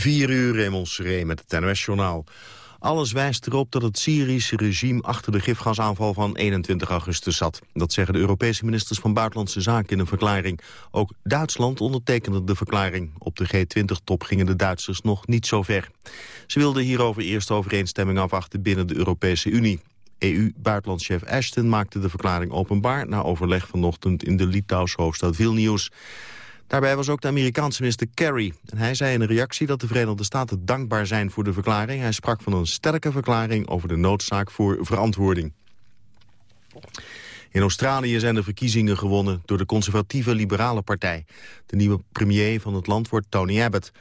4 uur Raymond met het NOS-journaal. Alles wijst erop dat het Syrische regime achter de gifgasaanval van 21 augustus zat. Dat zeggen de Europese ministers van Buitenlandse Zaken in een verklaring. Ook Duitsland ondertekende de verklaring. Op de G20-top gingen de Duitsers nog niet zo ver. Ze wilden hierover eerst overeenstemming afwachten binnen de Europese Unie. EU-buitenlandchef Ashton maakte de verklaring openbaar... na overleg vanochtend in de Litouwse hoofdstad Vilnius. Daarbij was ook de Amerikaanse minister Kerry. En hij zei in een reactie dat de Verenigde Staten dankbaar zijn voor de verklaring. Hij sprak van een sterke verklaring over de noodzaak voor verantwoording. In Australië zijn de verkiezingen gewonnen door de conservatieve liberale partij. De nieuwe premier van het land wordt Tony Abbott.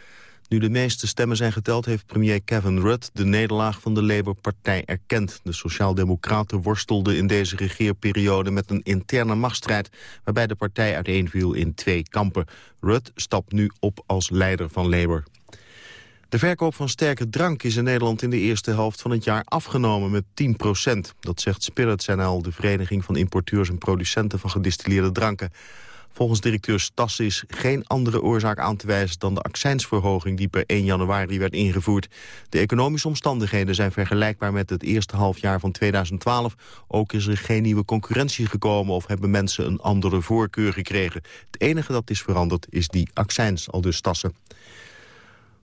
Nu de meeste stemmen zijn geteld heeft premier Kevin Rudd de nederlaag van de Labour-partij erkend. De Sociaaldemocraten worstelden in deze regeerperiode met een interne machtsstrijd waarbij de partij uiteenviel in twee kampen. Rudd stapt nu op als leider van Labour. De verkoop van sterke drank is in Nederland in de eerste helft van het jaar afgenomen met 10 procent. Dat zegt Spirits NL, de vereniging van importeurs en producenten van gedistilleerde dranken. Volgens directeur Stas is geen andere oorzaak aan te wijzen dan de accijnsverhoging die per 1 januari werd ingevoerd. De economische omstandigheden zijn vergelijkbaar met het eerste halfjaar van 2012. Ook is er geen nieuwe concurrentie gekomen of hebben mensen een andere voorkeur gekregen. Het enige dat is veranderd is die accijns, al dus Stassen.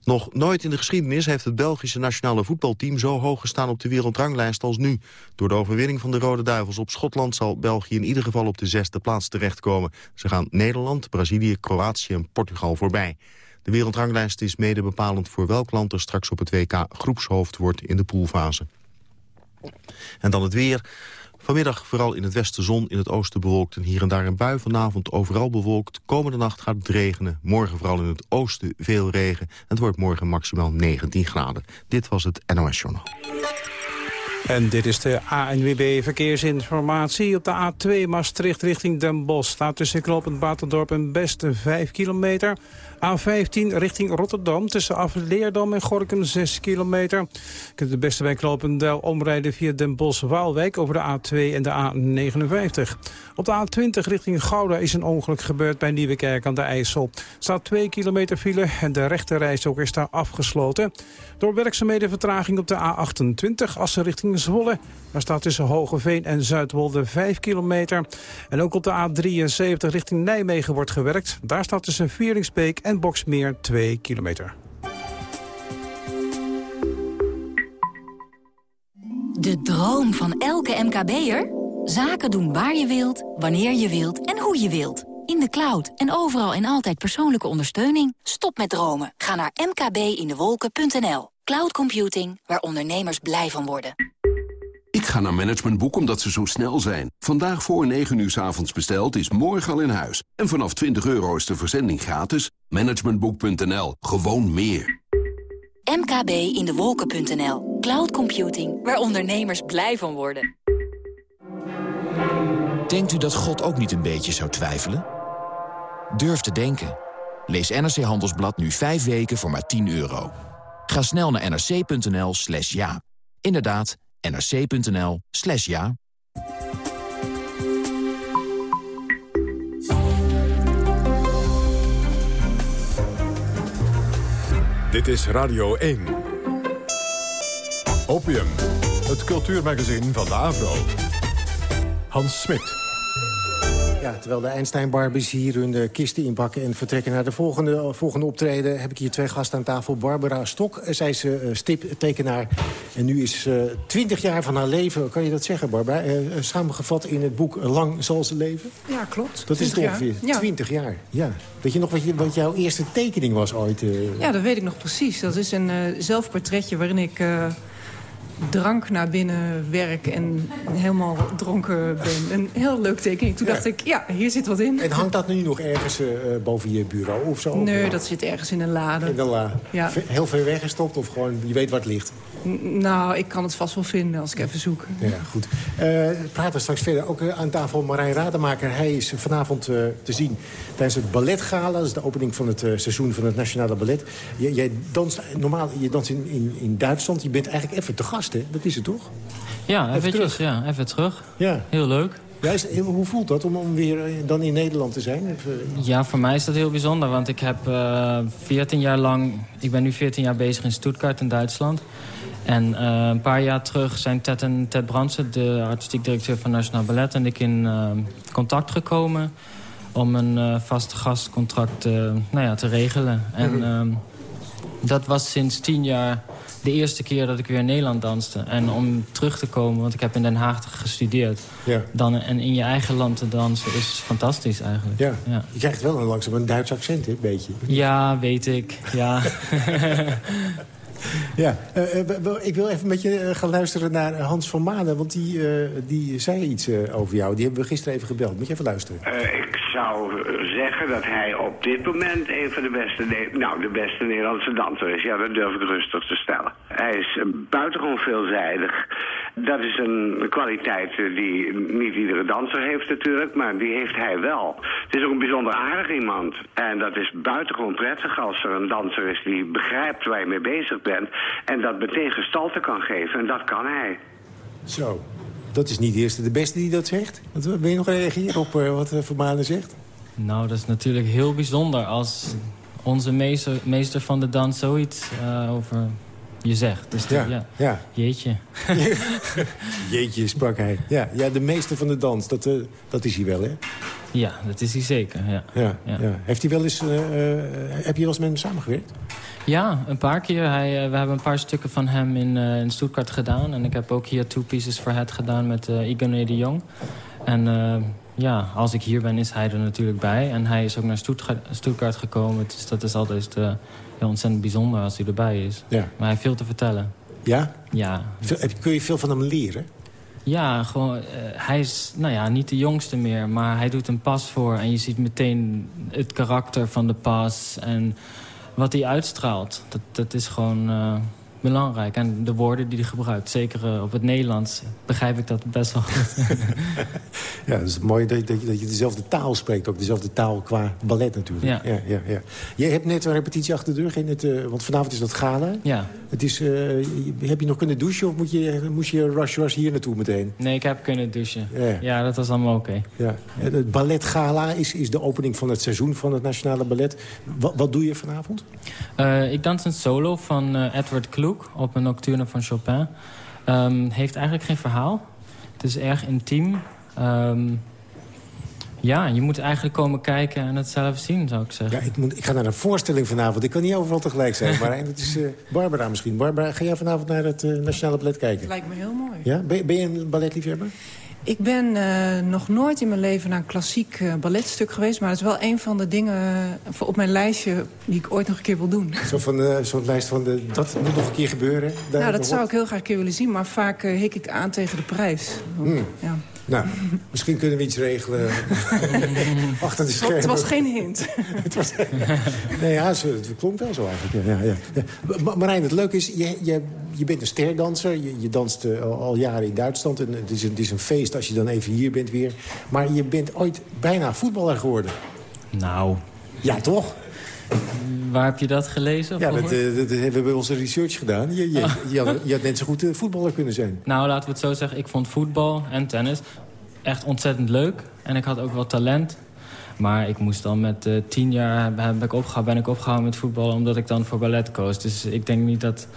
Nog nooit in de geschiedenis heeft het Belgische nationale voetbalteam zo hoog gestaan op de wereldranglijst als nu. Door de overwinning van de Rode Duivels op Schotland zal België in ieder geval op de zesde plaats terechtkomen. Ze gaan Nederland, Brazilië, Kroatië en Portugal voorbij. De wereldranglijst is mede bepalend voor welk land er straks op het WK groepshoofd wordt in de poolfase. En dan het weer. Vanmiddag vooral in het westen zon, in het oosten bewolkt en hier en daar een bui. Vanavond overal bewolkt. Komende nacht gaat het regenen. Morgen vooral in het oosten veel regen. Het wordt morgen maximaal 19 graden. Dit was het NOS Journaal. En dit is de ANWB Verkeersinformatie. Op de A2 Maastricht richting Den Bosch staat tussen Knopend Batendorp en Beste 5 kilometer. A15 richting Rotterdam tussen Afleerdam en Gorkum 6 kilometer. Je kunt het beste bij Knopendel omrijden via Den Bosch-Waalwijk over de A2 en de A59. Op de A20 richting Gouda is een ongeluk gebeurd bij Nieuwekerk aan de IJssel. staat 2 kilometer file en de rechte ook is daar afgesloten. Door werkzaamheden vertraging op de A28 Assen richting Zwolle. Daar staat tussen Hogeveen en Zuidwolde 5 kilometer. En ook op de A73 richting Nijmegen wordt gewerkt. Daar staat tussen Vieringsbeek en Boksmeer 2 kilometer. De droom van elke MKB'er? Zaken doen waar je wilt, wanneer je wilt en hoe je wilt. In de cloud en overal en altijd persoonlijke ondersteuning. Stop met dromen. Ga naar mkbindewolken.nl. Cloud computing, waar ondernemers blij van worden. Ik ga naar Managementboek omdat ze zo snel zijn. Vandaag voor 9 uur s avonds besteld is morgen al in huis. En vanaf 20 euro is de verzending gratis. Managementboek.nl. Gewoon meer. mkbindewolken.nl. Cloud computing, waar ondernemers blij van worden. Denkt u dat God ook niet een beetje zou twijfelen? Durf te denken. Lees NRC Handelsblad nu 5 weken voor maar 10 euro. Ga snel naar nrc.nl slash ja. Inderdaad, nrc.nl slash ja. Dit is Radio 1. Opium, het cultuurmagazin van de AVRO. Hans Smit. Ja, terwijl de Einstein-Barbies hier hun eh, kisten inpakken en vertrekken naar de volgende, eh, volgende optreden... heb ik hier twee gasten aan tafel. Barbara Stok, eh, zij is uh, stiptekenaar. En nu is uh, 20 jaar van haar leven, kan je dat zeggen, Barbara? samengevat in het boek Lang zal ze leven? Ja, klopt. Dat is toch ongeveer 20 jaar. Ja. Weet je nog wat, je, wat jouw eerste tekening was ooit? Ja, dat weet ik nog precies. Dat is een zelfportretje waarin ik drank naar binnen werk en helemaal dronken ben. Een heel leuk tekening. Toen dacht ik, ja, hier zit wat in. En hangt dat nu nog ergens uh, boven je bureau of zo? Nee, dat zit ergens in een lade. In een lade? Ja. Heel ver weggestopt of gewoon, je weet waar het ligt? nou, ik kan het vast wel vinden als ik even zoek. Ja, goed. Uh, praten straks verder. Ook aan tafel Marijn Rademaker. Hij is vanavond uh, te zien tijdens het balletgala. Dat is de opening van het seizoen van het Nationale Ballet. jij danst normaal, je danst in, in, in Duitsland. Je bent eigenlijk even te gast dat is het toch? Ja, even, terug. Ja, even terug. Ja. Heel leuk. Juist, hoe voelt dat om, om weer dan in Nederland te zijn? Ja, voor mij is dat heel bijzonder. Want ik heb uh, 14 jaar lang... Ik ben nu 14 jaar bezig in Stuttgart in Duitsland. En uh, een paar jaar terug zijn Ted en Ted Brandsen... de artistiek directeur van Nationaal Ballet... en ik in uh, contact gekomen om een uh, vast gastcontract nou ja, te regelen. En ehm, dat was sinds tien jaar de eerste keer dat ik weer in Nederland danste. En om terug te komen, want ik heb in Den Haag gestudeerd... Ja. Dan, en in je eigen land te dansen is fantastisch eigenlijk. Ja. ja. Je krijgt wel een langzaam een Duits accent, hè, een beetje. Ja, weet ik. Ja. Ja, uh, ik wil even met je gaan luisteren naar Hans van Manen. Want die, uh, die zei iets over jou. Die hebben we gisteren even gebeld. Moet je even luisteren. ik zou zeggen dat hij op dit moment een van de beste, nou, de beste Nederlandse danser is. Ja, dat durf ik rustig te stellen. Hij is buitengewoon veelzijdig. Dat is een kwaliteit die niet iedere danser heeft natuurlijk, maar die heeft hij wel. Het is ook een bijzonder aardig iemand. En dat is buitengewoon prettig als er een danser is die begrijpt waar je mee bezig bent... en dat meteen gestalte kan geven, en dat kan hij. Zo, dat is niet de eerste de beste die dat zegt. Ben je nog reageren op uh, wat Vermanen zegt? Nou, dat is natuurlijk heel bijzonder als onze meester, meester van de dans zoiets uh, over je zegt. Dus ja, ja. ja. Jeetje. Jeetje, sprak hij. Ja, ja, de meester van de dans, dat, uh, dat is hij wel, hè? Ja, dat is hij zeker, ja. ja, ja. Heeft hij wel eens, uh, heb je wel eens met hem samengewerkt? Ja, een paar keer. Hij, we hebben een paar stukken van hem in, in Stuttgart gedaan. En ik heb ook hier Two Pieces for Head gedaan met uh, Igone de Jong. En ja, als ik hier ben, is hij er natuurlijk bij. En hij is ook naar Stuttgart, gekomen. Dus dat is altijd heel ontzettend bijzonder als hij erbij is. Ja. Maar hij heeft veel te vertellen. Ja? Ja. Kun je veel van hem leren? Ja, gewoon, uh, hij is nou ja, niet de jongste meer, maar hij doet een pas voor. En je ziet meteen het karakter van de pas en wat hij uitstraalt. Dat, dat is gewoon... Uh, belangrijk. En de woorden die hij gebruikt, zeker uh, op het Nederlands, begrijp ik dat best wel goed. ja, het is mooi dat, dat, je, dat je dezelfde taal spreekt. Ook dezelfde taal qua ballet natuurlijk. Ja. Ja, ja, ja. Jij hebt net een repetitie achter de rug. In het, uh, want vanavond is dat gala. Ja. Het is, uh, heb je nog kunnen douchen of moet je, moest je rush rush hier naartoe meteen? Nee, ik heb kunnen douchen. Ja, ja dat was allemaal oké. Okay. Ja. Het ballet gala is, is de opening van het seizoen van het Nationale Ballet. Wat, wat doe je vanavond? ik dans een solo van Edward Kloek op een nocturne van Chopin. Um, heeft eigenlijk geen verhaal. Het is erg intiem. Um, ja, je moet eigenlijk komen kijken en het zelf zien, zou ik zeggen. Ja, ik, moet, ik ga naar een voorstelling vanavond. Ik kan niet overal tegelijk zijn. maar het is uh, Barbara misschien. Barbara, ga jij vanavond naar het uh, Nationale Ballet kijken? Lijkt me heel mooi. Ja? Ben, ben je een balletliefhebber? Ik ben uh, nog nooit in mijn leven naar een klassiek uh, balletstuk geweest... maar dat is wel een van de dingen uh, op mijn lijstje die ik ooit nog een keer wil doen. Zo'n van zo lijst van, de, dat moet nog een keer gebeuren? Nou, dat zou ik heel graag een keer willen zien... maar vaak hik ik aan tegen de prijs. Hmm. Ja. Nou, misschien kunnen we iets regelen achter de schermen. Het was geen hint. het was, nee, ja, het klonk wel zo eigenlijk. Ja, ja, ja. Marijn, het leuke is, je, je, je bent een sterdanser. Je, je danst uh, al, jaren in Duitsland. En het is, een, het is een feest als je dan even hier bent weer. Maar je bent ooit bijna voetballer geworden. Nou... Ja, toch? Waar heb je dat gelezen? Ja, dat, uh, dat, hebben we bij onze research gedaan. Je, je, je, had, je, had, net zo goed voetballer kunnen zijn. Nou, laten we het zo zeggen. Ik vond voetbal en tennis echt ontzettend leuk. En ik had ook wel talent. Maar ik moest dan met uh, tien jaar ben ik, opgehouden, ben ik opgehouden met voetballen... omdat ik dan voor ballet koos. Dus ik denk niet dat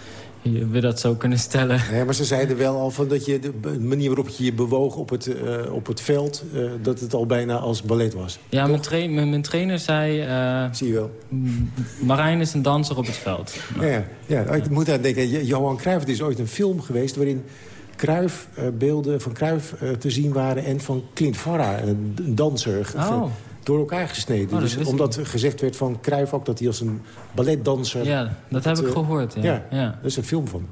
we dat zo kunnen stellen. Nee, maar ze zeiden wel al van dat je de manier waarop je je bewoog op het, uh, op het veld... Uh, dat het al bijna als ballet was. Ja, mijn, tra mijn, trainer zei... Zie je wel. Marijn is een danser op het veld. Nou. Ja, ja, ik moet aan denken. Johan Cruijff, is ooit een film geweest... waarin Cruijff, beelden van Cruijff te zien waren... en van Clint Farra, een danser... Oh door elkaar gesneden. Oh, dus omdat gezegd werd van Cruijff ook dat hij als een balletdanser... Ja, dat heb ik uh, gehoord. Ja. ja. dat is een film van.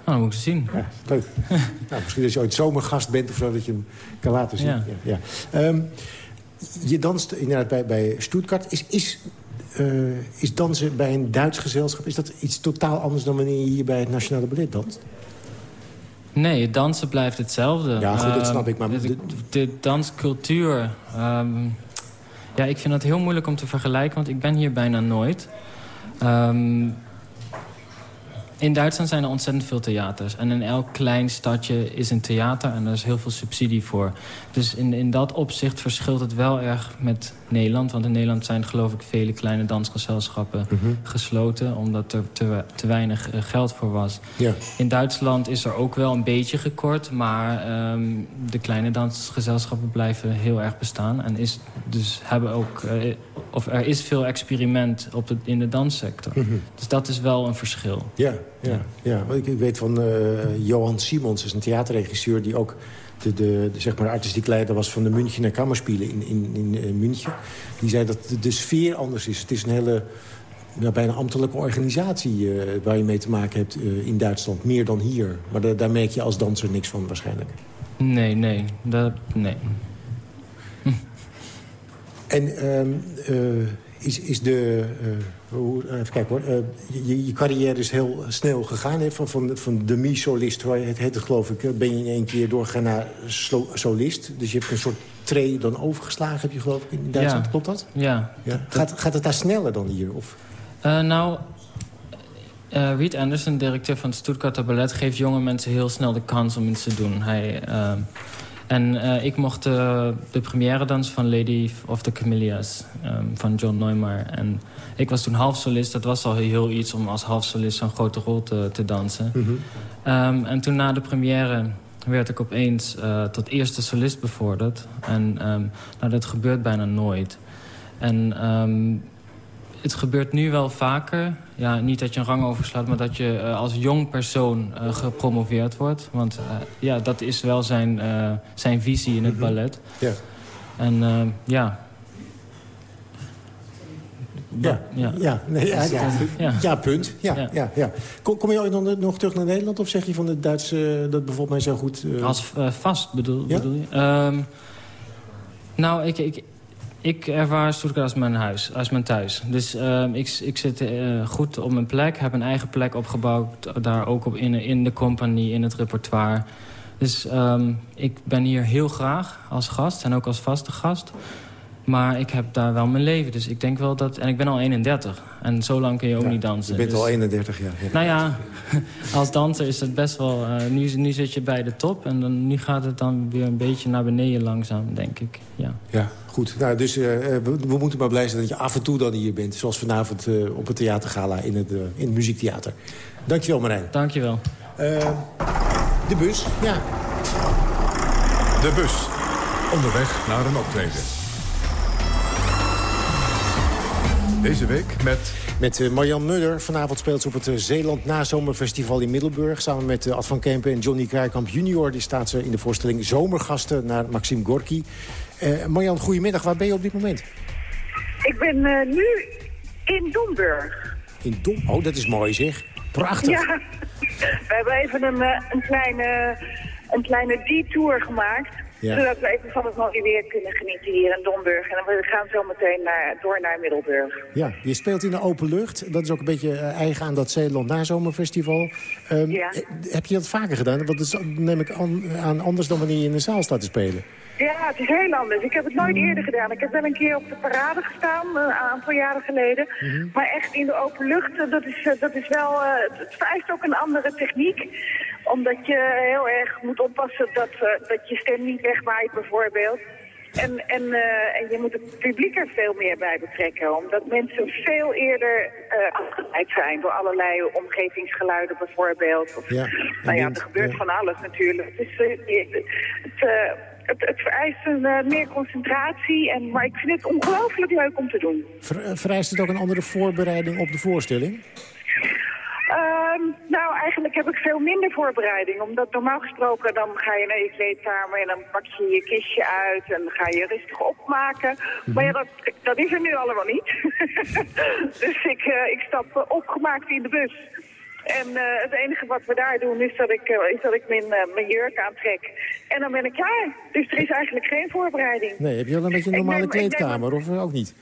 Oh, dat moet ik zien. Ja, leuk. nou, misschien als je ooit zomergast bent of zo, dat je hem kan laten zien. Ja. ja, um, je danst inderdaad bij, bij Stuttgart. Is, is, uh, is dansen bij een Duits gezelschap... is dat iets totaal anders dan wanneer je hier bij het Nationale Ballet danst? Nee, het dansen blijft hetzelfde. Ja, goed, dat snap ik. Maar... De, de, danscultuur... Um, ja, ik vind dat heel moeilijk om te vergelijken, want ik ben hier bijna nooit. Um, In Duitsland zijn er ontzettend veel theaters. En in elk klein stadje is een theater en er is heel veel subsidie voor. Dus in, in dat opzicht verschilt het wel erg met Nederland. Want in Nederland zijn geloof ik vele kleine dansgezelschappen Mhm. gesloten... omdat er te, te weinig eh, geld voor was. Ja. In Duitsland is er ook wel een beetje gekort... maar ehm, de kleine dansgezelschappen blijven heel erg bestaan. En is, dus hebben ook, eh, of er is veel experiment op de, in de danssector. Mhm. Dus dat is wel een verschil. Ja, ja, ja. Ik, ik weet van eh, Johan Simons, is een theaterregisseur... die ook de, de, de, zeg maar, artistiek leider was van de Münchener Kammerspielen in, in, in eh, München. Die zei dat de, de sfeer anders is. Het is een hele nou, bijna ambtelijke organisatie eh, waar je mee te maken hebt eh, in Duitsland. Meer dan hier. Maar da- daar merk je als danser niks van waarschijnlijk. Nee, nee. Dat, nee. En ehm, eh, is, is de... eh, hoe, even kijken hoor. Eh, je, je carrière is heel snel gegaan. Hè? Van, van, van demi-solist, het heet het geloof ik... eh, ben je in één keer doorgegaan naar solist. Dus je hebt een soort tree dan overgeslagen, heb je geloof ik in Duitsland. Ja. Klopt dat? Ja. Ja. Gaat, gaat het daar sneller dan hier? Of? Eh, nou, eh Reed Anderson, directeur van het Stuttgarter Ballet... geeft jonge mensen heel snel de kans om iets te doen. Hij, eh, en eh, ik mocht eh, de première dansen van Lady of the Camellias ehm, van John Neumar. En ik was toen halfsolist. Dat was al heel iets om als halfsolist zo'n grote rol te, te dansen. Ehm, en toen na de première werd ik opeens eh, tot eerste solist bevorderd. En ehm, nou, dat gebeurt bijna nooit. En het gebeurt nu wel vaker. Ja, niet dat je een rang overslaat, maar dat je eh, als jong persoon eh, gepromoveerd wordt. Want eh, ja, dat is wel zijn, zijn visie in het ballet. Ja. En ja... Ja, ja. ja. Nee, ja, ja. Ja. ja, punt. Ja, ja. Ja. Kom, kom je ooit nog, nog terug naar Nederland? Of zeg je van het Duits, eh, dat bevalt mij zo goed? Als vast bedoel, bedoel je? Ehm, nou, ik, ik, ik ervaar Stuttgart als mijn huis, als mijn thuis. Dus ehm, ik, ik zit eh, goed op mijn plek, heb een eigen plek opgebouwd. Daar ook op in, in de compagnie, in het repertoire. Dus ehm, ik ben hier heel graag als gast en ook als vaste gast. Maar ik heb daar wel mijn leven, dus ik denk wel dat... En ik ben al 31 en zo lang kun je ook ja, niet dansen. Je bent dus- al 31 jaar. Ja. nou ja, als danser is het best wel... eh, nu, nu zit je bij de top en dan, nu gaat het dan weer een beetje naar beneden langzaam, denk ik. Ja. Ja, goed. Nou, dus eh, we, we moeten maar blij zijn dat je af en toe dan hier bent. Zoals vanavond eh, op het theatergala in het, eh, in het muziektheater. Dankjewel Marijn. Dankjewel. Eh, de bus, ja. De bus. Onderweg naar een optreden. Deze week met... Met eh, Marjan Mudder. Vanavond speelt ze op het eh, Zeeland Nazomerfestival in Middelburg. Samen met eh, Ad van Kempen en Johnny Krijkamp junior. Die staat ze in de voorstelling Zomergasten naar Maxime Gorky. Eh Marjan, goedemiddag. Waar ben je op dit moment? Ik ben eh, nu in Doenburg. In Dom. Oh, dat is mooi zeg. Prachtig. Ja, we hebben even een, een, kleine, een kleine detour gemaakt. Ja. Zodat we even van het mooie weer kunnen genieten hier in Domburg. En we gaan zo meteen naar, door naar Middelburg. Ja, je speelt in de open lucht. Dat is ook een beetje eh, eigen aan dat Zeeland Nazomerfestival. Ehm, Ja. eh, Heb je dat vaker gedaan? Want dat is, neem ik aan, aan anders dan wanneer je in een zaal staat te spelen. Ja, het is heel anders. Ik heb het nooit eerder gedaan. Ik heb wel een keer op de parade gestaan, eh, een aantal jaren geleden. Maar echt in de open lucht, dat is, dat is wel... het vereist ook een andere techniek. Omdat je heel erg moet oppassen dat, eh, dat je stem niet wegwaait bijvoorbeeld. En, en, eh, en je moet het publiek er veel meer bij betrekken. Omdat mensen veel eerder eh afgeleid zijn door allerlei omgevingsgeluiden bijvoorbeeld. Of, Ja, nou ja, er gebeurt ja. van alles natuurlijk. Dus het, het, het vereist een, meer concentratie. En, maar ik vind het ongelooflijk leuk om te doen. Ver- vereist het ook een andere voorbereiding op de voorstelling? Ehm, nou, eigenlijk heb ik veel minder voorbereiding. Omdat normaal gesproken dan ga je naar je kleedkamer en dan pak je je kistje uit en dan ga je rustig opmaken. Maar ja, dat, dat is er nu allemaal niet. dus ik, eh, ik stap eh, opgemaakt in de bus. En eh, het enige wat we daar doen is dat ik, is dat ik mijn, mijn jurk aantrek. En dan ben ik klaar. Dus er is eigenlijk geen voorbereiding. Nee, heb je wel een beetje een normale neem- ik neem- kleedkamer of ook niet?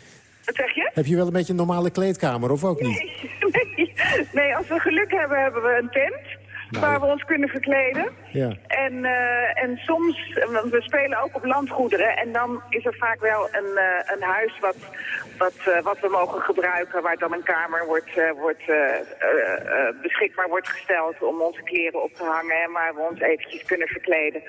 Wat zeg je? Heb je wel een beetje een normale kleedkamer of ook niet? Nee, nee, als we geluk hebben, hebben we een tent. Waar we ons kunnen verkleden. Ja. En, eh, en soms, want we spelen ook op landgoederen en dan is er vaak wel een, eh, een huis wat, wat, eh, wat we mogen gebruiken, waar dan een kamer wordt, wordt, beschikbaar wordt gesteld om onze kleren op te hangen en waar we ons eventjes kunnen verkleden.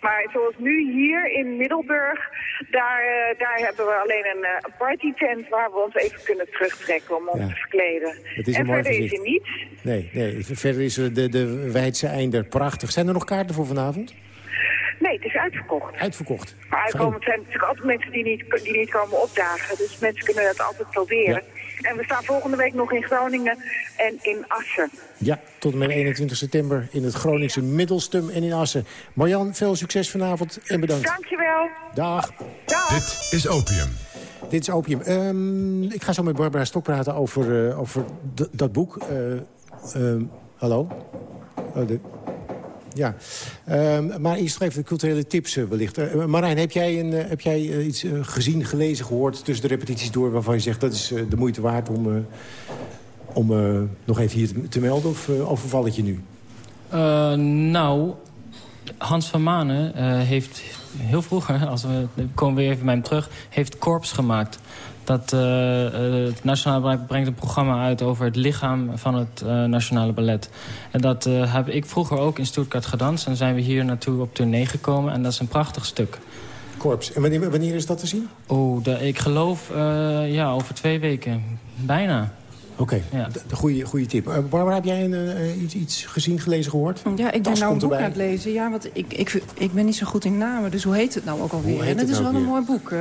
Maar zoals nu hier in Middelburg, daar, daar hebben we alleen een partytent waar we ons even kunnen terugtrekken om ons Ja. te verkleden. En verder is er niets. Nee, nee, verder is er de, de Weidse Einder prachtig. Zijn er nog kaarten voor vanavond? Nee, het is uitverkocht. Uitverkocht. Maar Fijn. uitkomen zijn natuurlijk altijd mensen die niet, die niet komen opdagen. Dus mensen kunnen dat altijd proberen. En we staan volgende week nog in Groningen en in Assen. Ja, tot en met 21 september in het Groningse Middelstum en in Assen. Marjan, veel succes vanavond en bedankt. Dankjewel. Dag. Dag. Dit is Opium. Dit is Opium. Ehm, ik ga zo met Barbara Stok praten over, eh, over dat boek. Eh, ehm, hallo? Oh. Ja, Ehm, maar eerst even de culturele tips eh, wellicht. Eh, Marijn, heb jij, een, eh, heb jij iets gezien, gelezen, gehoord... tussen de repetities door waarvan je zegt... dat is de moeite waard om, om nog even hier te, melden? Of uh, overval het je nu? Nou, Hans van Manen heeft heel vroeger, als we komen weer even bij hem terug, heeft Korps gemaakt. Dat uh, het Nationale Ballet brengt een programma uit over het lichaam van het uh, Nationale Ballet. En dat uh, heb ik vroeger ook in Stuttgart gedanst. En zijn we hier naartoe op tournee gekomen. En dat is een prachtig stuk. Korps. En wanneer, wanneer is dat te zien? Oh, de, ik geloof ja, over twee weken. Bijna. Oké, okay. ja. de goede, goede tip. Uh, Barbara, heb jij een, uh, iets, iets gezien, gelezen, gehoord? Ja, ik ben nou een boek aan het lezen. Ja, want ik, ik, ik ben niet zo goed in namen, dus hoe heet het nou ook alweer? En het is nou wel weer? een mooi boek. Uh,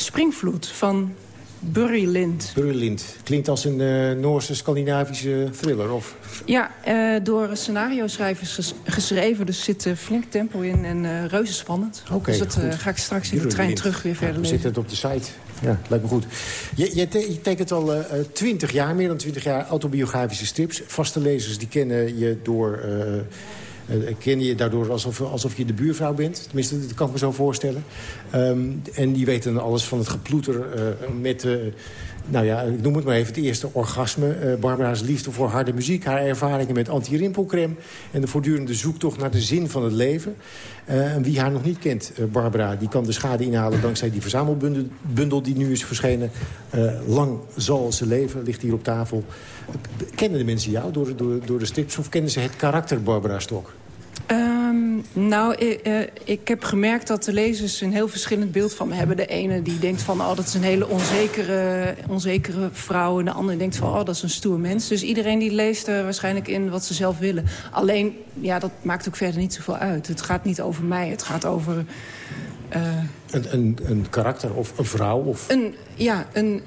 Springvloed van Burry Lind. Burry Lind. Klinkt als een uh, Noorse Scandinavische thriller, of? Ja, uh, door scenario-schrijvers ges geschreven. Dus zit uh, flink tempo in en uh, reuze spannend. Okay, dus dat ga ik straks in de trein Lind. terug weer verder ja. We zitten het op de site. Ja, lijkt me goed. Je, je, te, je tekent al twintig jaar, meer dan twintig jaar, autobiografische strips. Vaste lezers die kennen je door... Ken je daardoor alsof, alsof je de buurvrouw bent. Tenminste, dat kan ik me zo voorstellen. Um, en die weten alles van het geploeter uh, met... Nou ja, ik noem het maar even het eerste orgasme. Barbara's liefde voor harde muziek. Haar ervaringen met anti-rimpelcreme. En de voortdurende zoektocht naar de zin van het leven. en wie haar nog niet kent, Barbara, die kan de schade inhalen... dankzij die verzamelbundel bundel die nu is verschenen. lang zal ze leven, ligt hier op tafel. Kennen de mensen jou door, door, door de strips of kennen ze het karakter Barbara Stok? Um, nou, ik, uh, ik heb gemerkt dat de lezers een heel verschillend beeld van me hebben. De ene die denkt van, oh, dat is een hele onzekere, onzekere vrouw. En de andere denkt van, oh, dat is een stoer mens. Dus iedereen die leest er waarschijnlijk in wat ze zelf willen. Alleen, ja, dat maakt ook verder niet zoveel uit. Het gaat niet over mij, het gaat over... Uh, een, een, een karakter of een vrouw? Of... Een, ja, een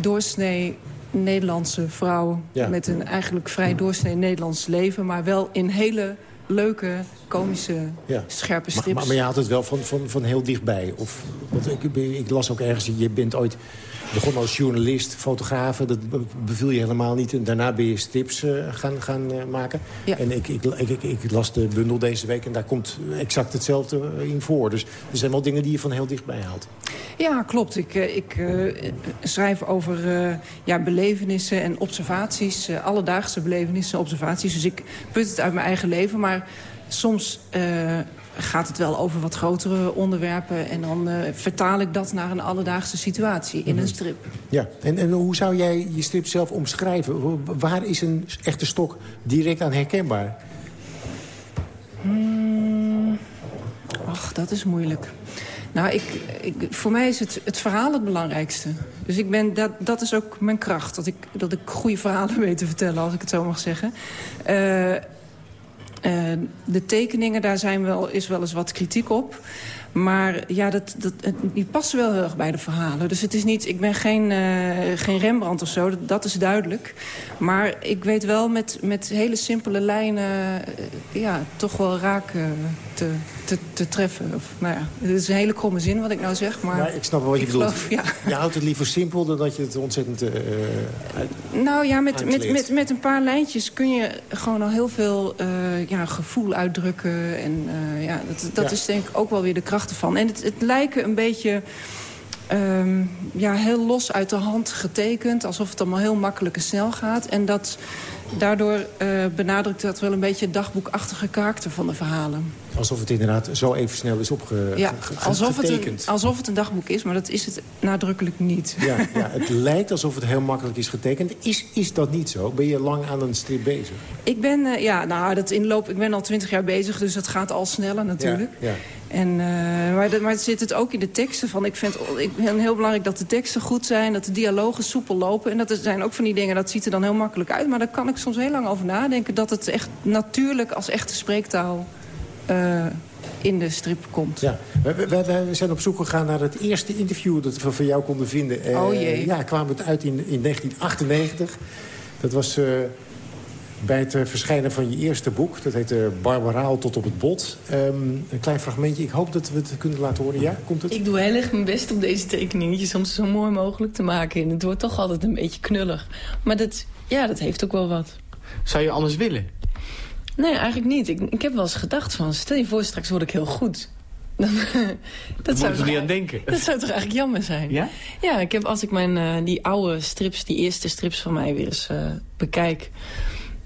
doorsnee Nederlandse vrouw... Ja. met een eigenlijk vrij doorsnee Nederlands leven... maar wel in hele leuke, komische, ja. scherpe strips. Maar, maar, maar, je had het wel van, van, van heel dichtbij. Of, want ik, ik las ook ergens, je bent ooit begon als journalist, fotograaf. Dat beviel je helemaal niet. En daarna ben je strips uh, gaan, gaan uh, maken. Ja. En ik, ik, ik, ik, las de bundel deze week en daar komt exact hetzelfde in voor. Dus er zijn wel dingen die je van heel dichtbij haalt. Ja, klopt. Ik, ik uh, schrijf over ja, belevenissen en observaties. alledaagse belevenissen en observaties. Dus ik put het uit mijn eigen leven. Maar soms gaat het wel over wat grotere onderwerpen. En dan uh, vertaal ik dat naar een alledaagse situatie in mm -hmm. een strip. Ja, en, en hoe zou jij je strip zelf omschrijven? Waar is een echte stok direct aan herkenbaar? Hmm, ach, dat is moeilijk. Nou, ik, ik, voor mij is het, het verhaal het belangrijkste. Dus ik ben, dat, dat is ook mijn kracht. Dat ik, dat ik goede verhalen weet te vertellen, als ik het zo mag zeggen. Uh, Uh, de tekeningen, daar zijn wel, is wel eens wat kritiek op. Maar ja, dat, dat, die passen wel heel erg bij de verhalen. Dus het is niet, ik ben geen, uh, geen Rembrandt of zo, dat, dat, is duidelijk. Maar ik weet wel met, met hele simpele lijnen uh, ja, toch wel raak te, te, te, treffen. Of, nou ja, het is een hele kromme zin wat ik nou zeg. Maar, maar ik snap wel wat je bedoelt. Geloof, ja. Je houdt het liever simpel dan dat je het ontzettend uit, Nou ja, met, met, met, met een paar lijntjes kun je gewoon al heel veel ja, gevoel uitdrukken. En ja, dat, dat ja. is denk ik ook wel weer de kracht ervan. En het, het lijken een beetje ehm, ja, heel los uit de hand getekend. Alsof het allemaal heel makkelijk en snel gaat. En dat, daardoor uh, benadrukt dat wel een beetje het dagboekachtige karakter van de verhalen. Alsof het inderdaad zo even snel is opgetekend. Ja, alsof het, een, alsof het een dagboek is, maar dat is het nadrukkelijk niet. Ja, ja, het lijkt alsof het heel makkelijk is getekend. Is, is dat niet zo? Ben je lang aan een strip bezig? Ik ben, uh, ja, nou, dat inloop, ik ben al twintig jaar bezig, dus dat gaat al sneller natuurlijk. Ja, ja. En, uh, maar, de, maar het zit het ook in de teksten van. Ik vind, ik vind heel belangrijk dat de teksten goed zijn, dat de dialogen soepel lopen. En dat er zijn ook van die dingen, dat ziet er dan heel makkelijk uit. Maar daar kan ik soms heel lang over nadenken, dat het echt natuurlijk als echte spreektaal uh, in de strip komt. Ja, we, zijn op zoek gegaan naar het eerste interview dat we van jou konden vinden. Uh, oh jee. Ja, kwam het uit in, in 1998. Dat was bij het verschijnen van je eerste boek. Dat heette Barbaraal tot op het bot. Um, een klein fragmentje. Ik hoop dat we het kunnen laten horen. Ja, komt het? Ik doe heel erg mijn best om deze tekeningetjes soms zo mooi mogelijk te maken. En het wordt toch altijd een beetje knullig. Maar dat, ja, dat heeft ook wel wat. Zou je anders willen? Nee, eigenlijk niet. Ik, ik heb wel eens gedacht van... stel je voor, straks word ik heel goed. Dan, dat zou er niet aan denken. Dat zou toch eigenlijk jammer zijn? Ja? Ja, ik heb, als ik mijn, uh, die oude strips, die eerste strips van mij weer eens uh, bekijk...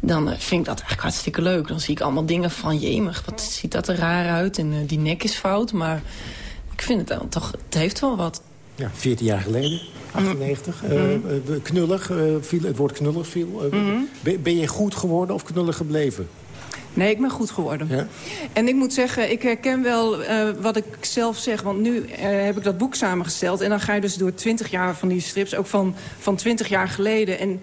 dan uh, vind ik dat eigenlijk hartstikke leuk. Dan zie ik allemaal dingen van, jemig, wat ziet dat er raar uit. En die nek is fout, maar ik vind het dan toch... het heeft wel wat. Ja, 14 jaar geleden. 98. Mm. Uh, knullig, uh, viel, het woord knullig viel. Uh, mm -hmm. ben, ben je goed geworden of knullig gebleven? Nee, ik ben goed geworden. Ja? En ik moet zeggen, ik herken wel wat ik zelf zeg. Want nu heb ik dat boek samengesteld. En dan ga je dus door twintig jaar van die strips. Ook van, van twintig jaar geleden. En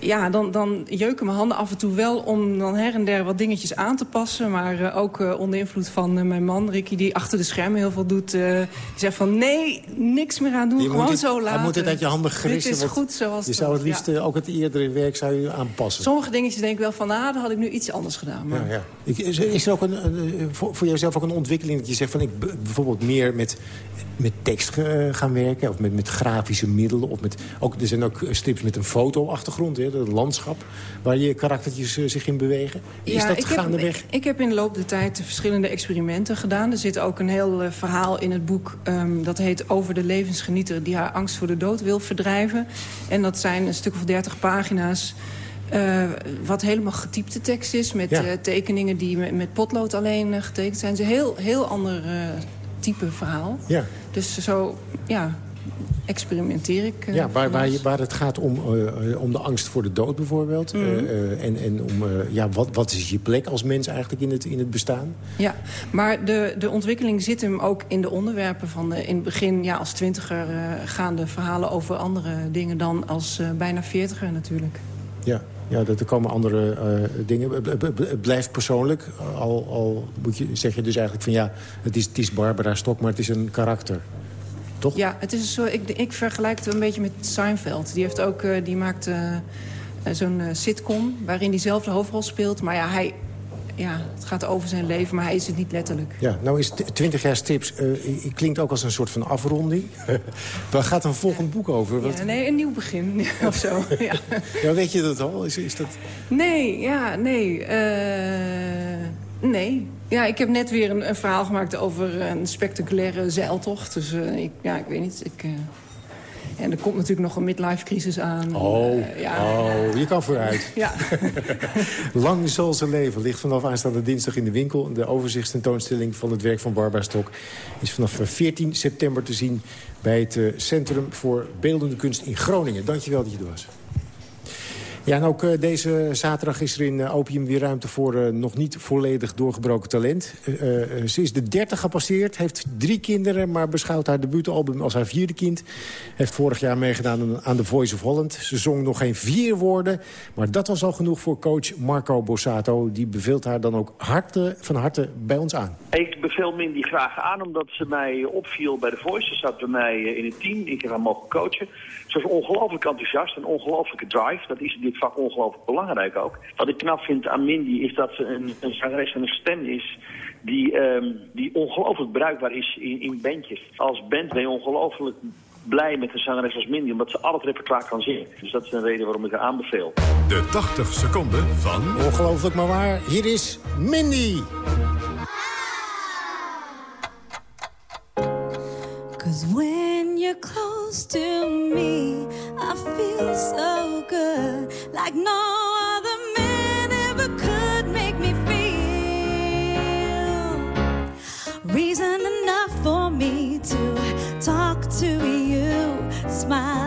ja, dan, dan jeuken mijn handen af en toe wel om dan her en der wat dingetjes aan te passen. Maar uh, ook uh, onder invloed van uh, mijn man, Ricky, die achter de schermen heel veel doet. die zegt van nee, niks meer aan doen, je gewoon het, zo laten. Hij moet het uit je handen gerissen. Dit is goed zoals Je zou het liefst ja. ook het eerdere werk zou je aanpassen. Sommige dingetjes denk ik wel van, ah, dan had ik nu iets anders gedaan. Maar... Ja, ja. Is, is er ook een, voor, voor jezelf ook een ontwikkeling dat je zegt van ik bijvoorbeeld meer met, met tekst gaan werken? Of met, met grafische middelen? Of met, ook, er zijn ook strips met een fotoachtergrond, hè, het landschap waar je karaktertjes uh, zich in bewegen? Is ja, dat ik gaandeweg? Heb, ik heb in de loop der tijd verschillende experimenten gedaan. Er zit ook een heel uh, verhaal in het boek um, dat heet Over de levensgenieter... die haar angst voor de dood wil verdrijven. En dat zijn een stuk of dertig pagina's... Uh, wat helemaal getypte tekst is, met ja. uh, tekeningen die met, met potlood alleen getekend zijn. Het is een heel, heel ander type verhaal. Ja. Dus zo, ja, experimenteer ik. Uh, ja, waar, waar, je, waar, het gaat om, uh, om de angst voor de dood bijvoorbeeld. Mm. Uh, en en om, ja, wat, wat is je plek als mens eigenlijk in het, in het bestaan? Ja, maar de, de ontwikkeling zit hem ook in de onderwerpen. Van de, in het begin, ja, als twintiger gaan de verhalen over andere dingen... dan als bijna veertiger natuurlijk. Ja, ja, er komen andere uh, dingen. Het blijft persoonlijk. Al, al moet je, zeg je dus eigenlijk van ja, het is, het is Barbara Stok, maar het is een karakter. Toch? Ja, het is zo, ik, ik vergelijk het een beetje met Seinfeld. Die, heeft ook, uh, die maakt uh, zo'n uh, sitcom waarin hij zelf de hoofdrol speelt. Maar ja, hij, ja, het gaat over zijn leven, maar hij is het niet letterlijk. Ja, nou is 20 jaar strips, uh, klinkt ook als een soort van afronding. Waar gaat een volgend boek over? Wat... Ja, nee, een nieuw begin of zo. ja. ja, weet je dat al? Is, is dat... Nee, ja, nee. Uh, nee. Ja, ik heb net weer een, een, verhaal gemaakt over een spectaculaire zeiltocht. Dus uh, ik, ja, ik weet niet. Ik, uh... En er komt natuurlijk nog een midlife-crisis aan. Oh, uh, ja. oh, je kan vooruit. ja. Lang zal ze leven ligt vanaf aanstaande dinsdag in de winkel. De overzichtstentoonstelling van het werk van Barbara Stok... is vanaf 14 september te zien bij het Centrum voor Beeldende Kunst in Groningen. Dankjewel dat je er was. Ja, en ook uh, deze zaterdag is er in uh, Opium weer ruimte voor uh, nog niet volledig doorgebroken talent. ze is de 30 gepasseerd, heeft drie kinderen... maar beschouwt haar debuutalbum als haar vierde kind. Heeft vorig jaar meegedaan aan The Voice of Holland. Ze zong nog geen vier woorden, maar dat was al genoeg voor coach Marco Bossato. Die beveelt haar dan ook harte, van harte bij ons aan. Ik beveel Mindy graag aan, omdat ze mij opviel bij The Voice. Ze zat bij mij in het team, ik heb haar mogen coachen. Ze is ongelooflijk enthousiast, een ongelooflijke drive. Dat is in dit vak ongelooflijk belangrijk ook. Wat ik knap vind aan Mindy is dat ze een, een zangeres en een stem is... die, um, die ongelooflijk bruikbaar is in, in bandjes. Als band ben je ongelooflijk blij met een zangeres als Mindy... omdat ze al het repertoire kan zingen. Dus dat is een reden waarom ik haar aanbeveel. De 80 seconden van... Ongelooflijk maar waar, hier is Mindy. Cause when you're close to me, I feel so good, like no other man ever could make me feel. Reason enough for me to talk to you, smile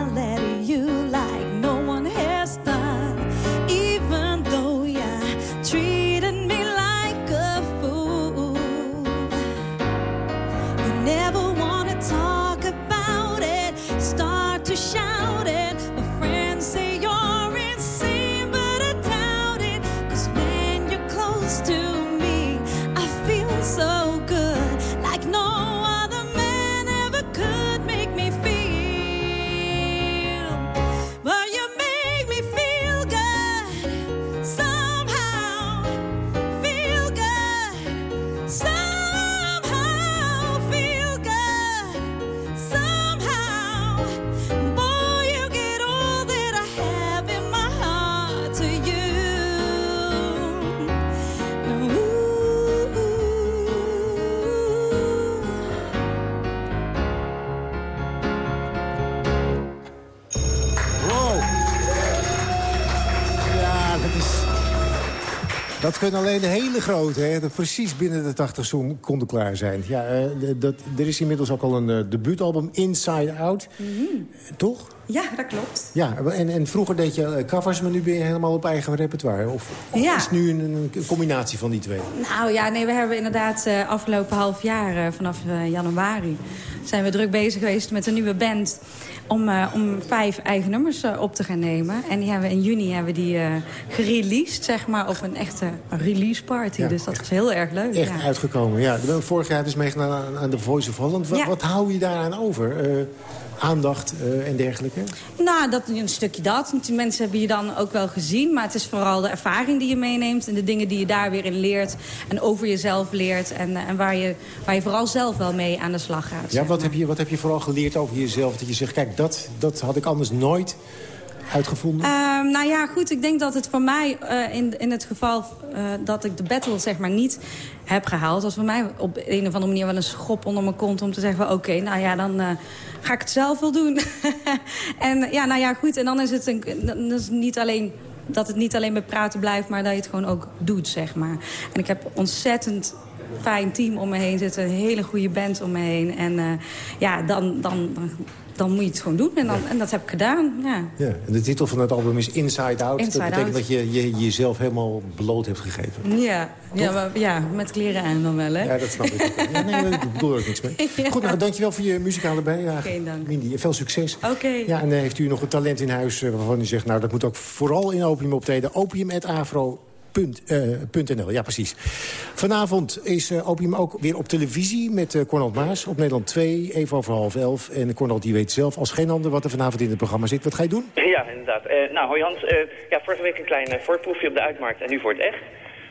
kunnen alleen de hele grote, hè, precies binnen de 80 seconden klaar zijn. Ja, eh, dat, er is inmiddels ook al een eh, debuutalbum, Inside Out. Toch? Ja, dat klopt. Ja, en, en vroeger deed je eh, covers, maar nu ben je helemaal op eigen repertoire. Of, of Ja. is het nu een, een combinatie van die twee? Nou ja, nee, we hebben inderdaad eh, afgelopen half jaar, vanaf januari... zijn we druk bezig geweest met een nieuwe band... om, eh, om vijf eigen nummers eh, op te gaan nemen. En die hebben we in juni hebben we die eh gereleased, zeg maar, op een echte release party. Ja, dus dat was heel erg leuk. Echt ja. uitgekomen, ja. We hebben vorig jaar dus meegedaan aan, aan The Voice of Holland. Wat, Ja. wat hou je daaraan over? Aandacht eh, en dergelijke? Nou, dat, een stukje dat. Want die mensen hebben je dan ook wel gezien. Maar het is vooral de ervaring die je meeneemt. En de dingen die je daar weer in leert. En over jezelf leert. En, eh, en waar, je, waar je vooral zelf wel mee aan de slag gaat. Ja, wat heb, je, wat heb je vooral geleerd over jezelf? Dat je zegt, kijk, dat, dat had ik anders nooit uitgevonden. Ehm, nou ja, goed. Ik denk dat het voor mij eh, in, in het geval eh, dat ik de battle zeg maar niet heb gehaald... was voor mij op een of andere manier wel een schop onder mijn kont... om te zeggen oké, nou ja, dan eh, ga ik het zelf wel doen. en ja, nou ja, goed. En dan is het een, dan is niet alleen dat het niet alleen bij praten blijft... maar dat je het gewoon ook doet, zeg maar. En ik heb ontzettend fijn team om me heen zitten. Een hele goede band om me heen. En ja, dan, dan, dan moet je het gewoon doen. En, dan, en dat heb ik gedaan, ja. Ja, en de titel van het album is Inside Out. Inside dat betekent Out. dat je, je jezelf helemaal bloot hebt gegeven. Ja, ja, maar, ja, met kleren aan dan wel, hè? Ja, dat snap ik. Ja, nee, ik bedoel er ook niks mee. Goed, nou, dankjewel voor je muzikale bijdrage. Geen dank. Mindy, veel succes. Oké. Ja, en eh, heeft u nog een talent in huis eh, waarvan u zegt... nou, dat moet ook vooral in Opium optreden. Opium.afro. Punt, eh, NL, ja precies. Vanavond is eh, Opium ook weer op televisie met eh Cornel Maas op Nederland 2, even over half elf. En Cornel die weet zelf als geen ander wat er vanavond in het programma zit. Wat ga je doen? Ja, inderdaad. Eh, nou, hoi Hans. Eh, ja, vorige week een klein eh, voorproefje op de uitmarkt en nu voor het echt.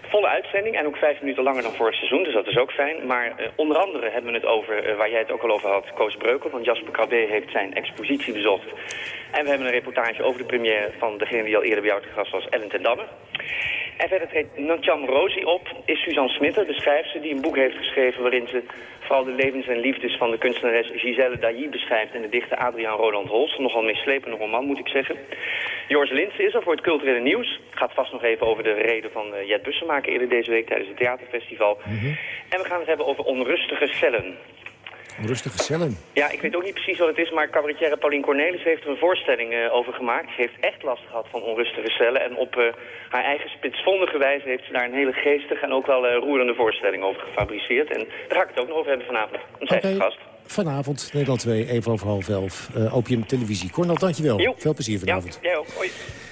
Volle uitzending en ook vijf minuten langer dan vorig seizoen, dus dat is ook fijn. Maar eh, onder andere hebben we het over, eh, waar jij het ook al over had, Koos Breukel. Want Jasper Krabbe heeft zijn expositie bezocht. En we hebben een reportage over de première van degene die al eerder bij jou te gast was, Ellen ten Damme. En verder treedt Natjan Rosi op, is Suzanne Smitter, de schrijfster, die een boek heeft geschreven waarin ze vooral de levens en liefdes van de kunstenares Giselle Dailly beschrijft en de dichter Adriaan Roland Holst. Nogal meeslepende roman, moet ik zeggen. Joris Linsen is er voor het culturele nieuws. Gaat vast nog even over de reden van eh, Jet Bussemaker eerder deze week tijdens het theaterfestival. En we gaan het hebben over onrustige cellen. Rustige cellen. Ja, ik weet ook niet precies wat het is, maar cabaretière Pauline Cornelis heeft er een voorstelling eh, over gemaakt. Ze heeft echt last gehad van onrustige cellen en op eh, haar eigen spitsvondige wijze heeft ze daar een hele geestige en ook wel eh, roerende voorstelling over gefabriceerd. En daar ga ik het ook nog over hebben vanavond. Een zij is de gast. Vanavond, Nederland 2, even over half elf. Opium Televisie. Cornel, dankjewel. Veel plezier vanavond. Jij ook. Hoi.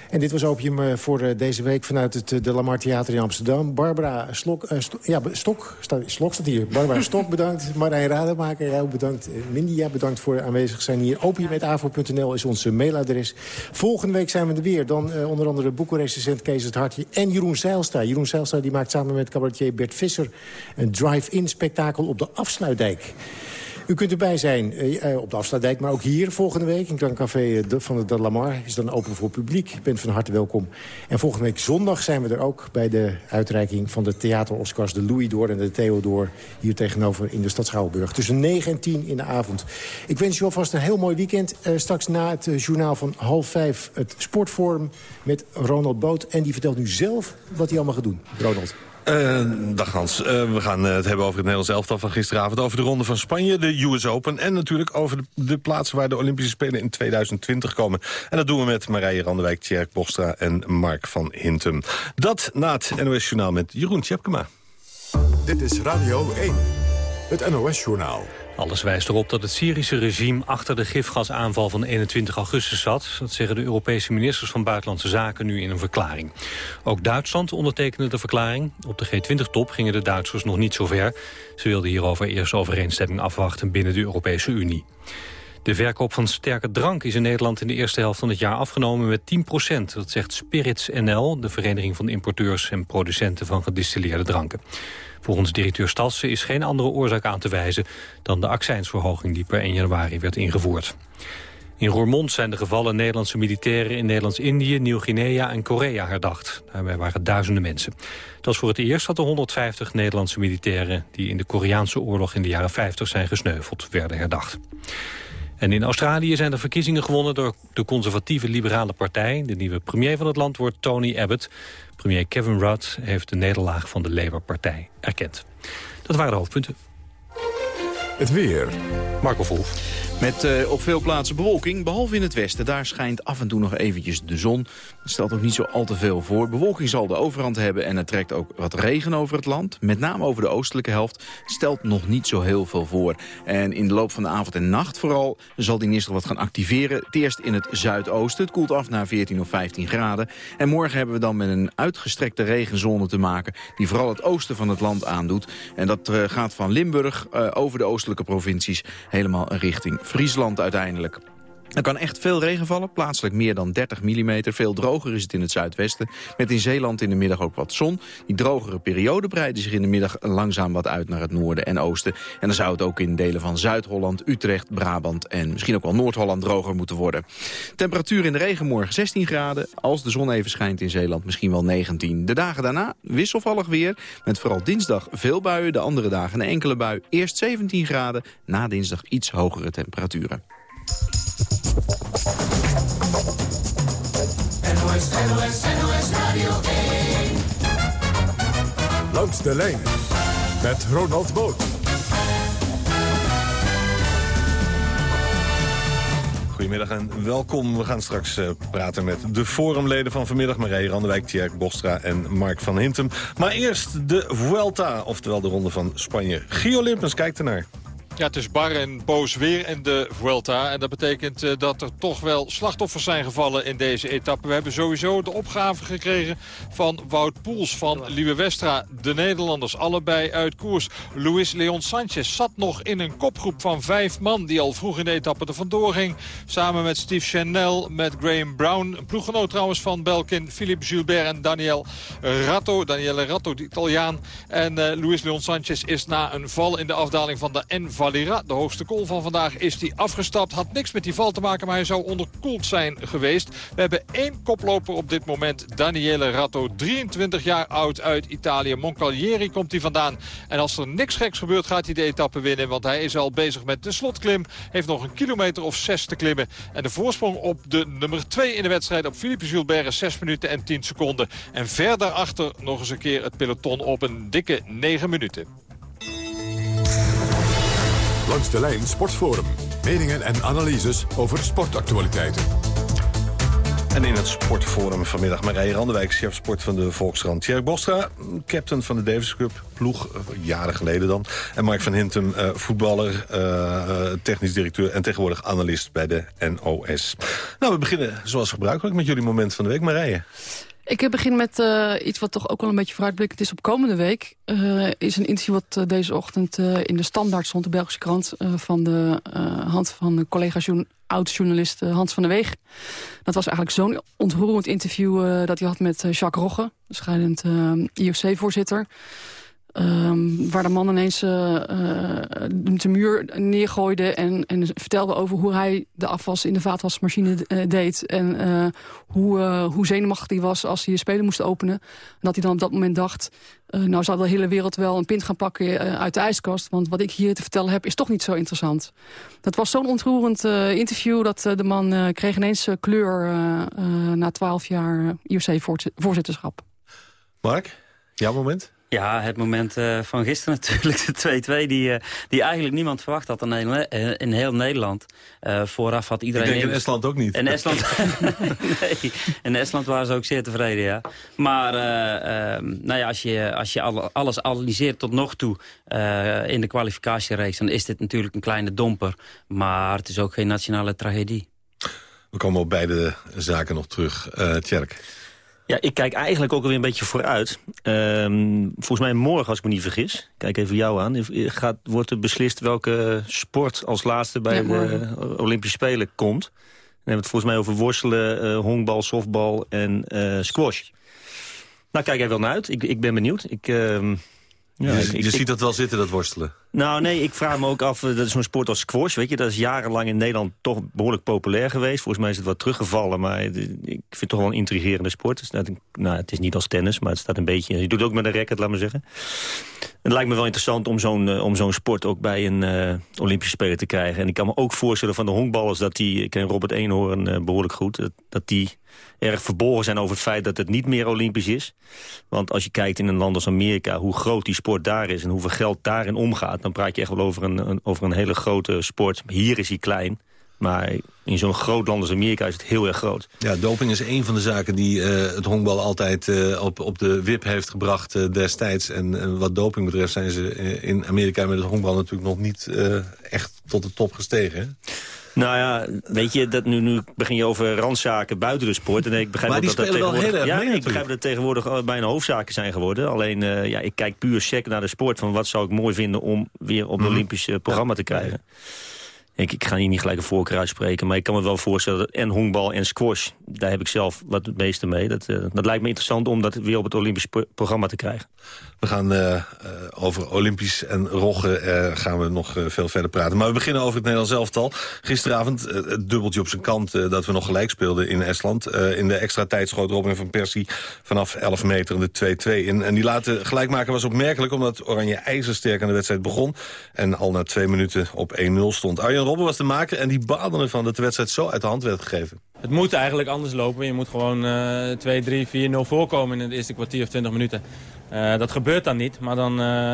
En dit was Opium eh, voor eh, deze week vanuit het eh, De Lamar Theater in Amsterdam. Barbara Slok, eh, Sto- ja, Stok, sta, Slok staat hier. Barbara Stok bedankt. Marijn Rademaker, jou bedankt. Mindy, ja, bedankt voor aanwezig zijn hier. Opium.avo.nl is onze mailadres. Volgende week zijn we er weer. Dan onder andere boekenrecensent Kees het Hartje en Jeroen Zeilstra. Jeroen Zeilstra die maakt samen met cabaretier Bert Visser... een drive-in spektakel op de Afsluitdijk. U kunt erbij zijn eh, eh, op de Afsluitdijk, maar ook hier volgende week. In Café eh, van de De Lamar is dan open voor publiek. U bent van harte welkom. En volgende week zondag zijn we er ook bij de uitreiking van de Theater-Oscars... de Louis Door en de Theodor hier tegenover in de stad Schouwburg. Tussen 9 en 10 in de avond. Ik wens u alvast een heel mooi weekend. Straks na het journaal van half vijf het Sportforum met Ronald Boot. En die vertelt nu zelf wat hij allemaal gaat doen. Ronald. Eh, dag Hans, Eh, we gaan eh, het hebben over het Nederlands elftal van gisteravond... over de Ronde van Spanje, de US Open... en natuurlijk over de, plaatsen waar de Olympische Spelen in 2020 komen. En dat doen we met Marije Randewijk, Tjerk Bostra en Mark van Hintem. Dat na het NOS Journaal met Jeroen Tjepkema. Dit is Radio 1, het NOS-journaal. Alles wijst erop dat het Syrische regime achter de gifgasaanval van 21 augustus zat. Dat zeggen de Europese ministers van Buitenlandse Zaken nu in een verklaring. Ook Duitsland ondertekende de verklaring. Op de G20-top gingen de Duitsers nog niet zo ver. Ze wilden hierover eerst overeenstemming afwachten binnen de Europese Unie. De verkoop van sterke drank is in Nederland in de eerste helft van het jaar afgenomen met 10% Dat zegt Spirits NL, de vereniging van importeurs en producenten van gedistilleerde dranken. Volgens directeur Stassen is geen andere oorzaak aan te wijzen dan de accijnsverhoging die per 1 januari werd ingevoerd. In Roermond zijn de gevallen Nederlandse militairen in Nederlands-Indië, Nieuw-Guinea en Korea herdacht. Daarbij waren duizenden mensen. Het was voor het eerst dat de 150 Nederlandse militairen die in de Koreaanse oorlog in de jaren 50 zijn gesneuveld, werden herdacht. En in Australië zijn de verkiezingen gewonnen door de conservatieve liberale partij. De nieuwe premier van het land wordt Tony Abbott. Premier Kevin Rudd heeft de nederlaag van de Labour-partij erkend. Dat waren de hoofdpunten. Het weer. Marco Volf. Met eh, op veel plaatsen bewolking, behalve in het westen. Daar schijnt af en toe nog eventjes de zon. Dat stelt ook niet zo al te veel voor. Bewolking zal de overhand hebben en er trekt ook wat regen over het land. Met name over de oostelijke helft stelt nog niet zo heel veel voor. En in de loop van de avond en nacht vooral zal die nistel wat gaan activeren. Het eerst in het zuidoosten. Het koelt af naar 14 of 15 graden. En morgen hebben we dan met een uitgestrekte regenzone te maken... die vooral het oosten van het land aandoet. En dat eh, gaat van Limburg eh, over de oostelijke provincies... helemaal richting Friesland uiteindelijk. Er kan echt veel regen vallen, plaatselijk meer dan 30 mm. Veel droger is het in het zuidwesten. Met in Zeeland in de middag ook wat zon. Die drogere periode breiden zich in de middag langzaam wat uit naar het noorden en oosten. En dan zou het ook in delen van Zuid-Holland, Utrecht, Brabant en misschien ook wel Noord-Holland droger moeten worden. Temperatuur in de regen morgen 16 graden. Als de zon even schijnt in Zeeland misschien wel 19. De dagen daarna wisselvallig weer. Met vooral dinsdag veel buien, de andere dagen een enkele bui. Eerst 17 graden, na dinsdag iets hogere temperaturen. NOS, NOS, NOS Radio 1. Langs de lijn met Ronald Boot. Goedemiddag en welkom. We gaan straks eh, praten met de forumleden van vanmiddag. Marije Randewijk, Tjerk Bostra en Mark van Hintem. Maar eerst de Vuelta, oftewel de Ronde van Spanje. Gio Limpens kijkt ernaar. Ja, het is bar en boos weer in de Vuelta. En dat betekent eh, dat er toch wel slachtoffers zijn gevallen in deze etappe. We hebben sowieso de opgave gekregen van Wout Poels van Liebe Westra. De Nederlanders, allebei uit koers. Luis Leon Sanchez zat nog in een kopgroep van vijf man... die al vroeg in de etappe er vandoor ging. Samen met Steve Chanel, met Graham Brown. Een ploeggenoot trouwens van Belkin, Philippe Gilbert en Daniel Ratto. Daniele Ratto, de Italiaan. En eh, Luis Leon Sanchez is na een val in de afdaling van de N De hoogste kool van vandaag, is hij afgestapt. Had niks met die val te maken, maar hij zou onderkoeld zijn geweest. We hebben één koploper op dit moment, Daniele Ratto, 23 jaar oud uit Italië. Moncalieri komt hij vandaan. En als er niks geks gebeurt, gaat hij de etappe winnen, want hij is al bezig met de slotklim. Heeft nog een kilometer of zes te klimmen. En de voorsprong op de nummer 2 in de wedstrijd op Philippe Gilbert is 6 minuten en 10 seconden. En verder achter nog eens een keer het peloton op een dikke 9 minuten. Langs de lijn Sportforum. Meningen en analyses over sportactualiteiten. En in het sportforum vanmiddag Marije Randewijk, chef sport van de Volkskrant. Thierry Bostra, captain van de Davis Cup ploeg, eh, jaren geleden dan. En Mark van Hintem, eh, voetballer, eh, technisch directeur... en tegenwoordig analist bij de NOS. Nou, we beginnen zoals gebruikelijk met jullie moment van de week. Marije. Ik eh, begin met eh, iets wat toch ook wel een beetje vooruitblikkend is op komende week. Eh, is een interview wat deze ochtend in de Standaard stond, de Belgische krant... van de hand van de collega oud-journalist Hans van der Weeg. Dat was eigenlijk zo'n ontroerend interview dat hij had met Jacques Rogge... de scheidend IOC-voorzitter. Ehm, waar de man ineens uh, de muur neergooide en, en vertelde over hoe hij de afwas in de vaatwasmachine deed. En hoe, hoe zenuwachtig hij was als hij de spelen moest openen. En dat hij dan op dat moment dacht, nou zal de hele wereld wel een pint gaan pakken uit de ijskast. Want wat ik hier te vertellen heb is toch niet zo interessant. Dat was zo'n ontroerend interview dat de man kreeg ineens kleur na twaalf jaar IOC-voorzitterschap. Mark, jouw moment? Ja, het moment uh, van gisteren natuurlijk, de 2-2, die, uh, die eigenlijk niemand verwacht had in, heel, in heel Nederland. Uh, vooraf had iedereen... Ik denk in Estland ook niet. In Estland, nee, in Estland waren ze ook zeer tevreden, ja. Maar nou ja, als je, als je alles analyseert tot nog toe in de kwalificatiereeks... dan is dit natuurlijk een kleine domper. Maar het is ook geen nationale tragedie. We komen op beide zaken nog terug. Tjerk. Ja, ik kijk eigenlijk ook alweer een beetje vooruit. Um, volgens mij morgen, als ik me niet vergis, kijk even jou aan... Gaat, wordt er beslist welke sport als laatste bij de Olympische Spelen komt. Dan hebben we het volgens mij over worstelen, uh, honkbal, softbal en uh, squash. Nou, kijk even wel naar uit. Ik, ik ben benieuwd. Ik... Uh, ja, je, je ziet dat wel zitten, dat worstelen. Nou, nee, ik vraag me ook af, eh, dat is zo'n sport als squash, weet je, dat is jarenlang in Nederland toch behoorlijk populair geweest. Volgens mij is het wat teruggevallen, maar ik vind het toch wel een intrigerende sport. Het, nou, het is niet als tennis, maar het staat een beetje, je doet het ook met een racket, laat maar zeggen. Het lijkt me wel interessant om zo'n zo'n sport ook bij een uh, Olympische Spelen te krijgen. En ik kan me ook voorstellen van de honkballers dat die, ik ken Robert Eenhoorn uh, behoorlijk goed, dat, dat die erg verborgen zijn over het feit dat het niet meer Olympisch is. Want als je kijkt in een land als Amerika hoe groot die sport daar is... en hoeveel geld daarin omgaat, dan praat je echt wel over een, over een hele grote sport. Hier is hij klein, maar in zo'n groot land als Amerika is het heel erg groot. Ja, doping is een van de zaken die uh, het honkbal altijd uh, op, op de wip heeft gebracht uh, destijds. En wat doping betreft zijn ze in Amerika met het honkbal natuurlijk nog niet echt tot de top gestegen. Nou ja, weet je, dat nu, nu begin je over randzaken buiten de sport. En ik begrijp maar die dat dat heel erg ja, mee ik begrijp dat tegenwoordig bijna hoofdzaken zijn geworden. Alleen, uh, ja, ik kijk puur sec naar de sport. Van wat zou ik mooi vinden om weer op het mm. Olympische programma te krijgen. Ik, ik ga hier niet gelijk een voorkeur uitspreken, maar ik kan me wel voorstellen dat en honkbal en squash, daar heb ik zelf wat het meeste mee. Dat, uh, dat lijkt me interessant om dat weer op het Olympisch programma te krijgen. We gaan uh, uh, over Olympisch en Roggen gaan we nog veel verder praten. Maar we beginnen over het Nederlands elftal. Gisteravond het dubbeltje op zijn kant dat we nog gelijk speelden in Estland. in de extra tijd schoot Robin van Persie vanaf 11 meter de 2-2 in. En die laten gelijk maken was opmerkelijk omdat Oranje ijzersterk aan de wedstrijd begon. En al na twee minuten op 1-0 stond. Arjen Robben was de maker en die baalde ervan dat de wedstrijd zo uit de hand werd gegeven. Het moet eigenlijk anders lopen. Je moet gewoon uh, 2, 3, 4, 0 voorkomen in het eerste kwartier of 20 minuten. Uh, dat gebeurt dan niet, maar dan, uh,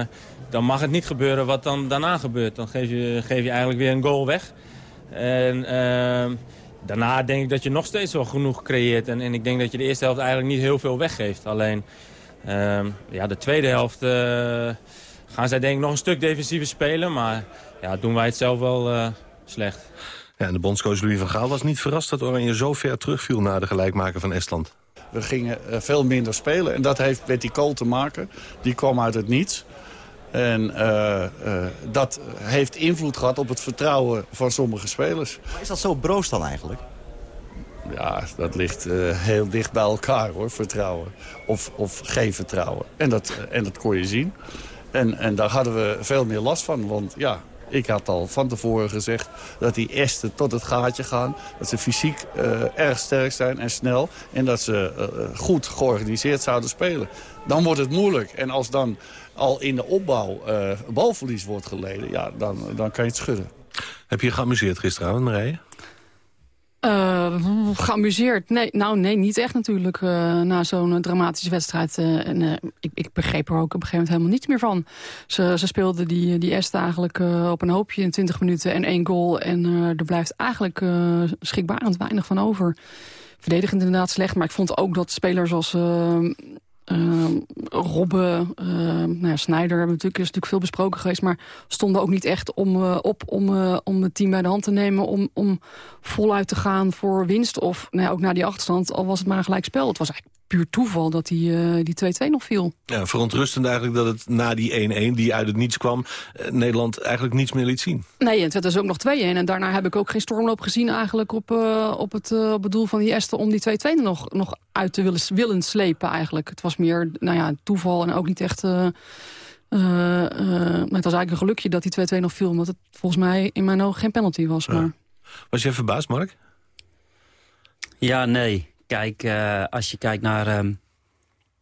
dan mag het niet gebeuren wat dan daarna gebeurt. Dan geef je, geef je eigenlijk weer een goal weg. En uh, daarna denk ik dat je nog steeds wel genoeg creëert. En, en ik denk dat je de eerste helft eigenlijk niet heel veel weggeeft. Alleen ehm, ja, de tweede helft gaan zij denk ik nog een stuk defensiever spelen. Maar ja, doen wij het zelf wel slecht. Ja, en de bondscoach Louis van Gaal was niet verrast dat Oranje zo ver terugviel na de gelijkmaker van Estland. We gingen eh, veel minder spelen en dat heeft met die kool te maken. Die kwam uit het niets. En uh, uh, dat heeft invloed gehad op het vertrouwen van sommige spelers. Maar is dat zo broos dan eigenlijk? Ja, dat ligt uh, heel dicht bij elkaar hoor, vertrouwen. Of, of geen vertrouwen. En dat, en dat kon je zien. En, en daar hadden we veel meer last van. Want ja, ik had al van tevoren gezegd dat die Esten tot het gaatje gaan. Dat ze fysiek uh, erg sterk zijn en snel. En dat ze uh, goed georganiseerd zouden spelen. Dan wordt het moeilijk. En als dan al in de opbouw uh, balverlies wordt geleden, ja, dan, dan kan je het schudden. Heb je je geamuseerd gisteravond, Marije? Uh, geamuseerd? Nee, nou nee, niet echt natuurlijk. Uh, na zo'n dramatische wedstrijd. Uh, en ik, ik, begreep er ook op een gegeven moment helemaal niets meer van. Ze, ze speelden die, die Est eigenlijk op een hoopje in 20 minuten en één goal. En er blijft eigenlijk schrikbarend weinig van over. Verdedigend inderdaad slecht, maar ik vond ook dat spelers als uh, Robben, uh, nou ja, Snijder hebben natuurlijk, is natuurlijk veel besproken geweest... maar stonden ook niet echt om, uh, op om, uh, om het team bij de hand te nemen... om, om voluit te gaan voor winst. Of nou ja, ook na die achterstand, al was het maar een gelijk spel. Het was eigenlijk puur toeval dat die 2-2 die nog viel. Ja, verontrustend eigenlijk dat het na die 1-1 die uit het niets kwam... Nederland eigenlijk niets meer liet zien. Nee, het werd dus ook nog 2-1. En daarna heb ik ook geen stormloop gezien eigenlijk op, op, het, op het doel van die Esten... om die 2-2 nog, nog uit te willen, willen slepen eigenlijk. Het was meer nou ja, toeval en ook niet echt... Uh, Eh, eh, maar het was eigenlijk een gelukje dat die 2-2 nog viel. Omdat het volgens mij in mijn ogen geen penalty was. Maar... Was jij verbaasd, Mark? Ja, nee. Eh, als je kijkt naar ehm,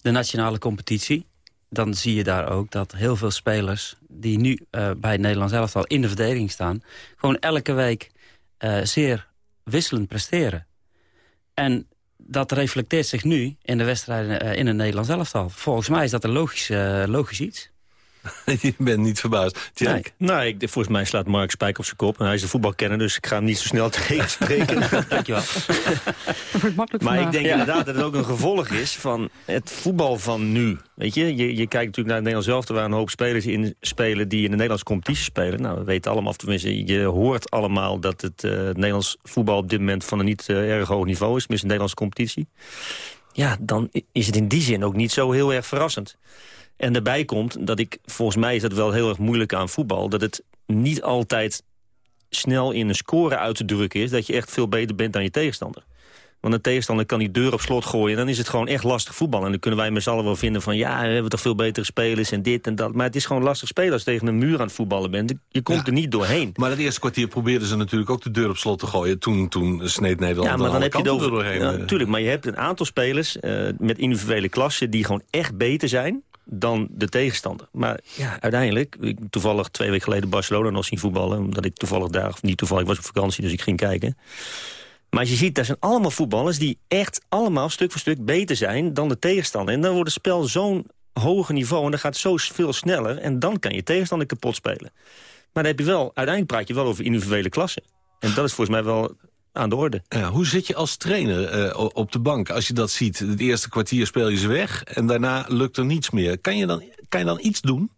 de nationale competitie... dan zie je daar ook dat heel veel spelers... die nu eh, bij het Nederlands elftal in de verdediging staan... gewoon elke week eh, zeer wisselend presteren. En dat reflecteert zich nu in de wedstrijden in het Nederlands elftal. Volgens mij is dat een logisch iets. je bent niet verbaasd. Nee, nou, ik, volgens mij slaat Mark Spijk op zijn kop. En hij is de voetbalkenner, dus ik ga hem niet zo snel tegenspreken. Dankjewel. maar ik denk inderdaad dat het ook een gevolg is van het voetbal van nu. Weet je, je, je kijkt natuurlijk naar het Nederlands elftal... waar een hoop spelers in spelen die in de Nederlandse competitie spelen. Nou, we weten allemaal, of tenminste, je hoort allemaal... dat het, eh, het Nederlands voetbal op dit moment van een niet eh, erg hoog niveau is. Tenminste, de Nederlandse competitie. Ja, dan is het in die zin ook niet zo heel erg verrassend. En daarbij komt dat ik, volgens mij is dat wel heel erg moeilijk aan voetbal... dat het niet altijd snel in een score uit te drukken is... dat je echt veel beter bent dan je tegenstander. Want een tegenstander kan die deur op slot gooien... en dan is het gewoon echt lastig voetbal. En dan kunnen wij met z'n allen wel vinden van... ja, we hebben toch veel betere spelers en dit en dat. Maar het is gewoon lastig spelen als je tegen een muur aan het voetballen bent. Je komt er niet doorheen. Maar het eerste kwartier probeerden ze natuurlijk ook de deur op slot te gooien. Toen, toen sneed Nederland Ja, maar dan heb je over... doorheen. Ja, natuurlijk, maar je hebt een aantal spelers uh, met individuele klassen... die gewoon echt beter zijn dan de tegenstander. Maar ja, uiteindelijk, toevallig twee weken geleden Barcelona nog zien voetballen... omdat ik toevallig daar, of niet toevallig, was op vakantie, dus ik ging kijken. Maar als je ziet, daar zijn allemaal voetballers... die echt allemaal stuk voor stuk beter zijn dan de tegenstander. En dan wordt het spel zo'n hoger niveau en dan gaat het zo veel sneller... en dan kan je tegenstander kapot spelen. Maar dan heb je wel, uiteindelijk praat je wel over individuele klassen. En dat is volgens mij wel aan de orde. Ja, hoe zit je als trainer uh, op de bank als je dat ziet? Het eerste kwartier speel je ze weg en daarna lukt er niets meer. Kan je dan, kan je dan iets doen?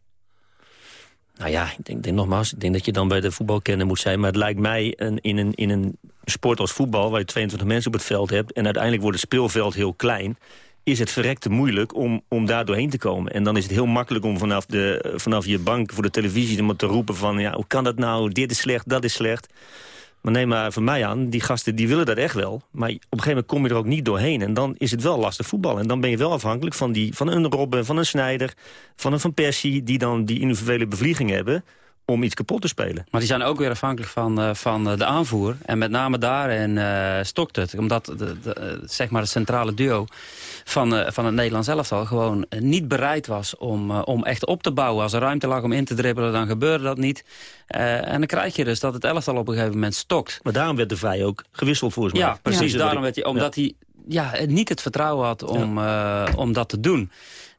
Nou ja, ik denk, denk nogmaals, ik denk dat je dan bij de voetbalkenner moet zijn. Maar het lijkt mij een, in, een, in een sport als voetbal... waar je 22 mensen op het veld hebt... en uiteindelijk wordt het speelveld heel klein is het verrekte moeilijk om, om daar doorheen te komen. En dan is het heel makkelijk om vanaf, de, vanaf je bank voor de televisie te roepen van... ja, hoe kan dat nou, dit is slecht, dat is slecht. Maar neem maar van mij aan, die gasten die willen dat echt wel. Maar op een gegeven moment kom je er ook niet doorheen. En dan is het wel lastig voetbal. En dan ben je wel afhankelijk van, die, van een Robben, van een Snijder... van een Van Persie, die dan die individuele bevlieging hebben om iets kapot te spelen. Maar die zijn ook weer afhankelijk van, uh, van uh, de aanvoer. En met name daarin uh, stokt het. Omdat de, de, zeg maar het centrale duo van, van het Nederlands elftal... gewoon niet bereid was om, om echt op te bouwen. Als er ruimte lag om in te dribbelen, dan gebeurde dat niet. en dan krijg je dus dat het elftal op een gegeven moment stokt. Maar daarom werd de Vrij ook gewisseld volgens mij. Ja, precies. Ja. Daarom werd hij, omdat ja. hij ja, niet het vertrouwen had om, ja. om dat te doen.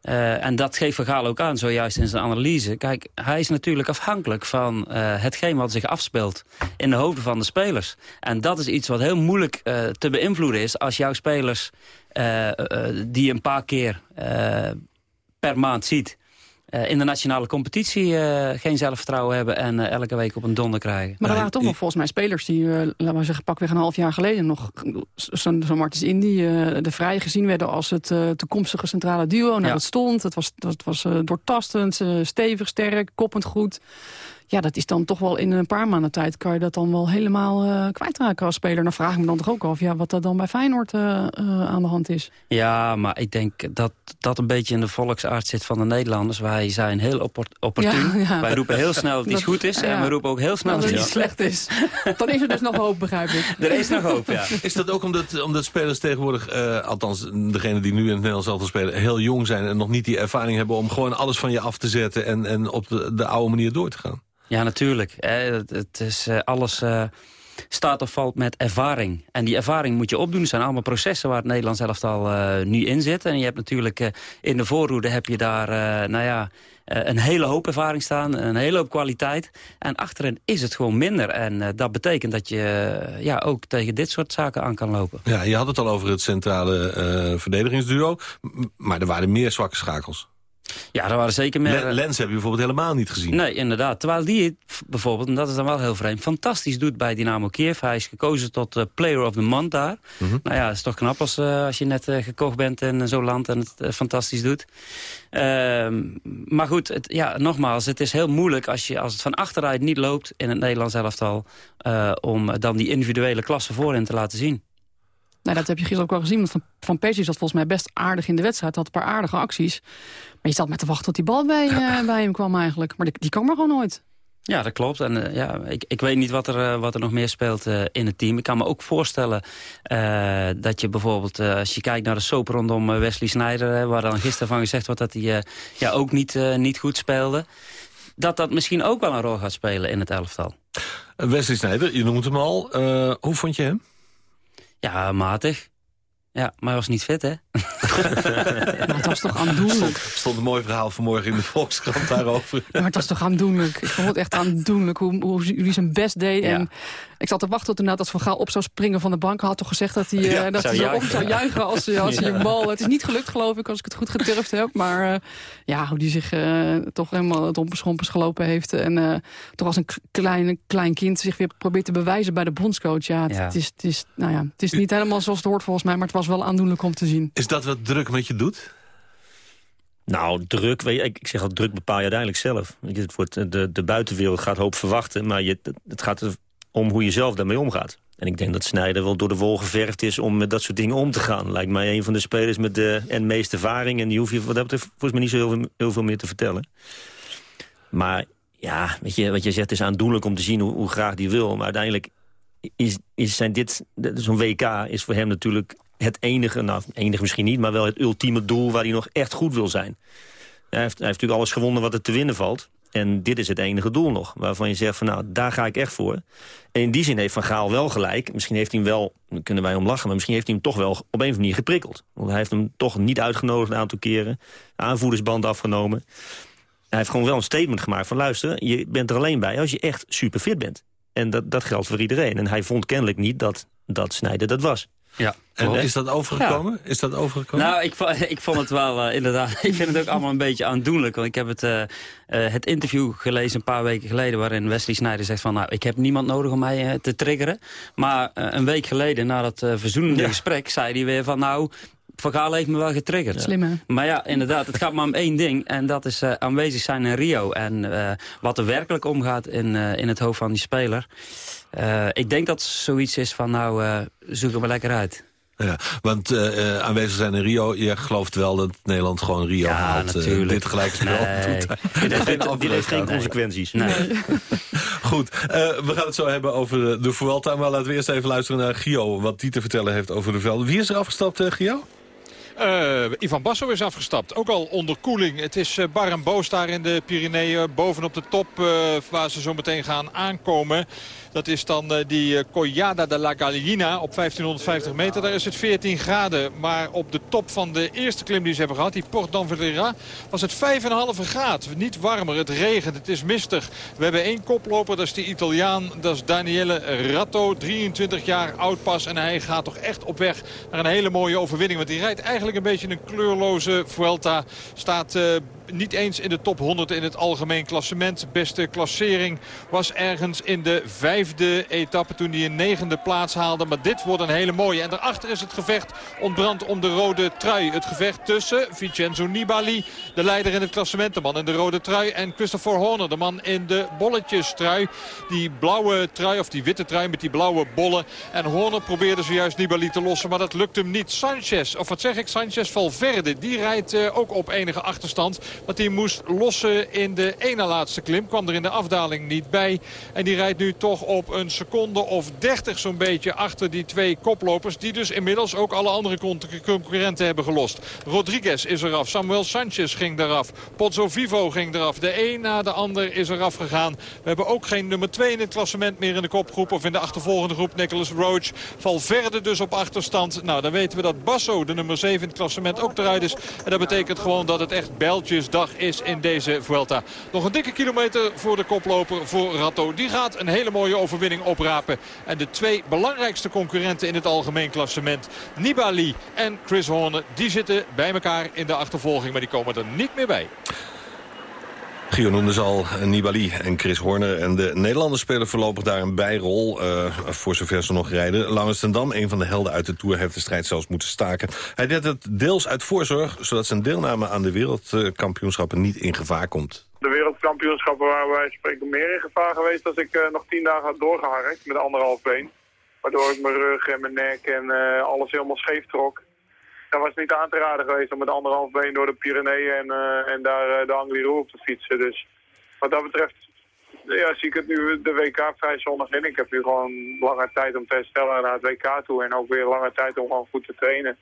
Uh, en dat geeft Vergaal ook aan, zojuist in zijn analyse. Kijk, hij is natuurlijk afhankelijk van uh, hetgeen wat zich afspeelt in de hoofden van de spelers. En dat is iets wat heel moeilijk uh, te beïnvloeden is als jouw spelers die een paar keer per maand ziet... Uh, in de nationale competitie uh, geen zelfvertrouwen hebben... en uh, elke week op een donder krijgen. Maar er waren toch nog volgens mij spelers die, laten we zeggen, pakweg een half jaar geleden nog... zo'n zo Martens Indy, de Vrij gezien werden als het toekomstige centrale duo. Nou, ja. dat stond, het was, dat was doortastend, stevig, sterk, koppend goed ja, dat is dan toch wel in een paar maanden tijd... kan je dat dan wel helemaal uh, kwijtraken als speler. Dan vraag ik me dan toch ook af ja, wat er dan bij Feyenoord uh, uh, aan de hand is. Ja, maar ik denk dat dat een beetje in de volksaard zit van de Nederlanders. Wij zijn heel opportun. Ja, ja. Wij roepen heel snel dat iets goed is. En we roepen ook heel snel dat het iets slecht is. dan is er dus nog hoop, begrijp ik. Er is nog hoop, ja. Is dat ook omdat, omdat spelers tegenwoordig... althans, degene die nu in het Nederlands altijd spelen... heel jong zijn en nog niet die ervaring hebben... om gewoon alles van je af te zetten... en, en op de, de oude manier door te gaan? Ja, natuurlijk. Het, het is uh, alles uh, staat of valt met ervaring. En die ervaring moet je opdoen. Het zijn allemaal processen waar het Nederlands uh, nu in zit. En je hebt natuurlijk in de voorhoede heb je daar, nou ja, een hele hoop ervaring staan. Een hele hoop kwaliteit. En achterin is het gewoon minder. En dat betekent dat je ja, ook tegen dit soort zaken aan kan lopen. Ja, je had het al over het centrale verdedigingsduo. Maar er waren meer zwakke schakels. Ja, er waren zeker meer... Lens heb je bijvoorbeeld helemaal niet gezien. Nee, inderdaad. Terwijl die het bijvoorbeeld, en dat is dan wel heel vreemd... fantastisch doet bij Dynamo Kiev. Hij is gekozen tot uh, Player of the Month daar. Mm -hmm. Nou ja, dat is toch knap als, uh, als je net uh, gekocht bent in zo'n land... en het fantastisch doet. Ehm, maar goed, het, ja, nogmaals, het is heel moeilijk... als, je, als het van achteruit niet loopt in het Nederlands elftal... om dan die individuele klasse voorin te laten zien. Nou, dat heb je gisteren ook wel gezien. Want Van, van Persie zat volgens mij best aardig in de wedstrijd. Had een paar aardige acties. Maar je zat met te wachten tot die bal bij, eh, bij hem kwam eigenlijk. Maar die, die kwam er gewoon nooit. Ja, dat klopt. En eh, ja, ik, ik weet niet wat er, eh, wat er nog meer speelt eh, in het team. Ik kan me ook voorstellen eh, dat je bijvoorbeeld... eh, als je kijkt naar de soap rondom Wesley Sneijder... hè, waar dan gisteren van gezegd wordt dat hij eh, ja, ook niet, eh, niet goed speelde... dat dat misschien ook wel een rol gaat spelen in het elftal. Wesley Sneijder, je noemt hem al. Eh, hoe vond je hem? Ja, matig. Ja, maar hij was niet fit, hè? Maar het was toch aandoenlijk. Er stond een mooi verhaal vanmorgen in de Volkskrant daarover. Ja, maar het was toch aandoenlijk. Ik vond het echt aandoenlijk hoe, hoe jullie zijn best deed. En ik zat te wachten tot inderdaad als Van Gaal op zou springen van de bank. Hij had toch gezegd dat hij, eh, Ja, dat zou hij zo op juichen. zou juichen als, hij- als hij Ja. een bal... Het is niet gelukt geloof ik, als ik het goed geturfd heb. Maar eh, ja, hoe die zich eh, toch helemaal het ompeschompers gelopen heeft. En eh, toch als een klein, klein kind zich weer probeert te bewijzen bij de bondscoach. Ja, het, Ja. het is, het, is, nou ja, het is niet helemaal zoals het hoort volgens mij. Maar het was wel aandoenlijk om te zien. Is dat wat druk met je doet? Nou, druk, weet je, ik, ik zeg al, druk bepaal je uiteindelijk zelf. Het wordt, de, de buitenwereld gaat hoop verwachten, maar je, het gaat om hoe je zelf daarmee omgaat. En ik denk dat Snijder wel door de wol geverfd is om met dat soort dingen om te gaan. Lijkt mij een van de spelers met de en meest ervaring. En die hoef je wat dat betreft volgens mij niet zo heel veel, heel veel meer te vertellen. Maar ja, weet je, wat je zegt is aandoenlijk om te zien hoe, hoe graag die wil. Maar uiteindelijk is, is zijn dit, zo'n WK is voor hem natuurlijk het enige, nou enige misschien niet, maar wel het ultieme doel waar hij nog echt goed wil zijn. Hij heeft, hij heeft natuurlijk alles gewonnen wat er te winnen valt. En dit is het enige doel nog, waarvan je zegt van nou, daar ga ik echt voor. En in die zin heeft Van Gaal wel gelijk. Misschien heeft hij hem wel, kunnen wij om lachen... maar misschien heeft hij hem toch wel op een of andere manier geprikkeld. Want hij heeft hem toch niet uitgenodigd een aantal keren. Aanvoerdersband afgenomen. Hij heeft gewoon wel een statement gemaakt van... luister, je bent er alleen bij als je echt super fit bent. En dat, dat geldt voor iedereen. En hij vond kennelijk niet dat, dat Snijder dat was. Ja. En is dat overgekomen? Is dat overgekomen? Nou, ik, ik vond het wel eh, inderdaad. Ik vind het ook allemaal een beetje aandoenlijk. Want ik heb het, eh, eh, het interview gelezen een paar weken geleden... waarin Wesley Sneijder zegt van... nou, ik heb niemand nodig om mij te triggeren. Maar een week geleden, na dat verzoenende gesprek... zei hij weer van nou... Van Gaal heeft me wel getriggerd. Slim, hè? Maar ja, inderdaad, het gaat maar om één ding. En dat is eh, aanwezig zijn in Rio. En eh, wat er werkelijk omgaat in, eh, in het hoofd van die speler. Eh, ik denk dat zoiets is van nou, eh, zoek er maar lekker uit. Ja, want eh, eh, aanwezig zijn in Rio, je gelooft wel dat Nederland gewoon Rio haalt. eh, natuurlijk. dit gelijke spel Nee. doet. Dit heeft- Geen dit afbreuk heeft geen aan. consequenties. Nee. Goed, eh, we gaan het zo hebben over de, de Vuelta. Maar laten we eerst even luisteren naar Gio, wat die te vertellen heeft over de velden. Wie is er afgestapt, eh, Gio? Eh, Ivan Basso is afgestapt. Ook al onder koeling. Het is eh, bar en boos daar in de Pyreneeën. Bovenop de top eh, waar ze zo meteen gaan aankomen. Dat is dan eh, die eh, Collada de la Gallina op 1550 meter. Daar is het 14 graden. Maar op de top van de eerste klim die ze hebben gehad, die Port d'Anvera, was het 5,5 graad. Niet warmer, het regent, het is mistig. We hebben één koploper, dat is de Italiaan. Dat is Daniele Ratto, 23 jaar oud pas. En hij gaat toch echt op weg naar een hele mooie overwinning. Want hij rijdt eigenlijk een beetje een kleurloze Vuelta. Staat... eh, niet eens in de top 100 in het algemeen klassement. Beste klassering was ergens in de vijfde etappe toen hij een negende plaats haalde. Maar dit wordt een hele mooie. En daarachter is het gevecht ontbrand om de rode trui. Het gevecht tussen Vincenzo Nibali, de leider in het klassement. De man in de rode trui. En Christopher Horner, de man in de bolletjestrui. Die blauwe trui, of die witte trui met die blauwe bollen. En Horner probeerde zojuist Nibali te lossen. Maar dat lukt hem niet. Sanchez, of wat zeg ik, Sanchez Valverde. Die rijdt eh, ook op enige achterstand. Want die moest lossen in de ene laatste klim. Kwam er in de afdaling niet bij. En die rijdt nu toch op een seconde of 30 zo'n beetje achter die twee koplopers. Die dus inmiddels ook alle andere con- concurrenten hebben gelost. Rodriguez is eraf. Samuel Sanchez ging eraf. Pozzo Vivo ging eraf. De een na de ander is eraf gegaan. We hebben ook geen nummer 2 in het klassement meer in de kopgroep. Of in de achtervolgende groep. Nicholas Roach. Valverde dus op achterstand. Nou, dan weten we dat Basso, de nummer 7 in het klassement, ook eruit is. En dat betekent gewoon dat het echt bijltjesdag is in deze Vuelta. Nog een dikke kilometer voor de koploper voor Ratto. Die gaat een hele mooie overwinning oprapen. En de twee belangrijkste concurrenten in het algemeen klassement, Nibali en Chris Horner, die zitten bij elkaar in de achtervolging. Maar die komen er niet meer bij. Gio noemde al Nibali en Chris Horner. En de Nederlanders spelen voorlopig daar een bijrol. eh, voor zover ze nog rijden. Laurens ten Dam, een van de helden uit de Tour... heeft de strijd zelfs moeten staken. Hij deed het deels uit voorzorg... zodat zijn deelname aan de wereldkampioenschappen niet in gevaar komt. De wereldkampioenschappen waren wij spreken meer in gevaar geweest als ik eh, nog tien dagen had doorgeharkt met anderhalf been. Waardoor ik mijn rug en mijn nek en eh, alles helemaal scheef trok. Dat was niet aan te raden geweest om met anderhalf been door de Pyreneeën en, eh, en daar eh, de Angliru op te fietsen. Dus wat dat betreft ja, zie ik het nu de WK vrij zonnig in. Ik heb nu gewoon lange tijd om te herstellen naar het WK toe. En ook weer lange tijd om gewoon goed te trainen.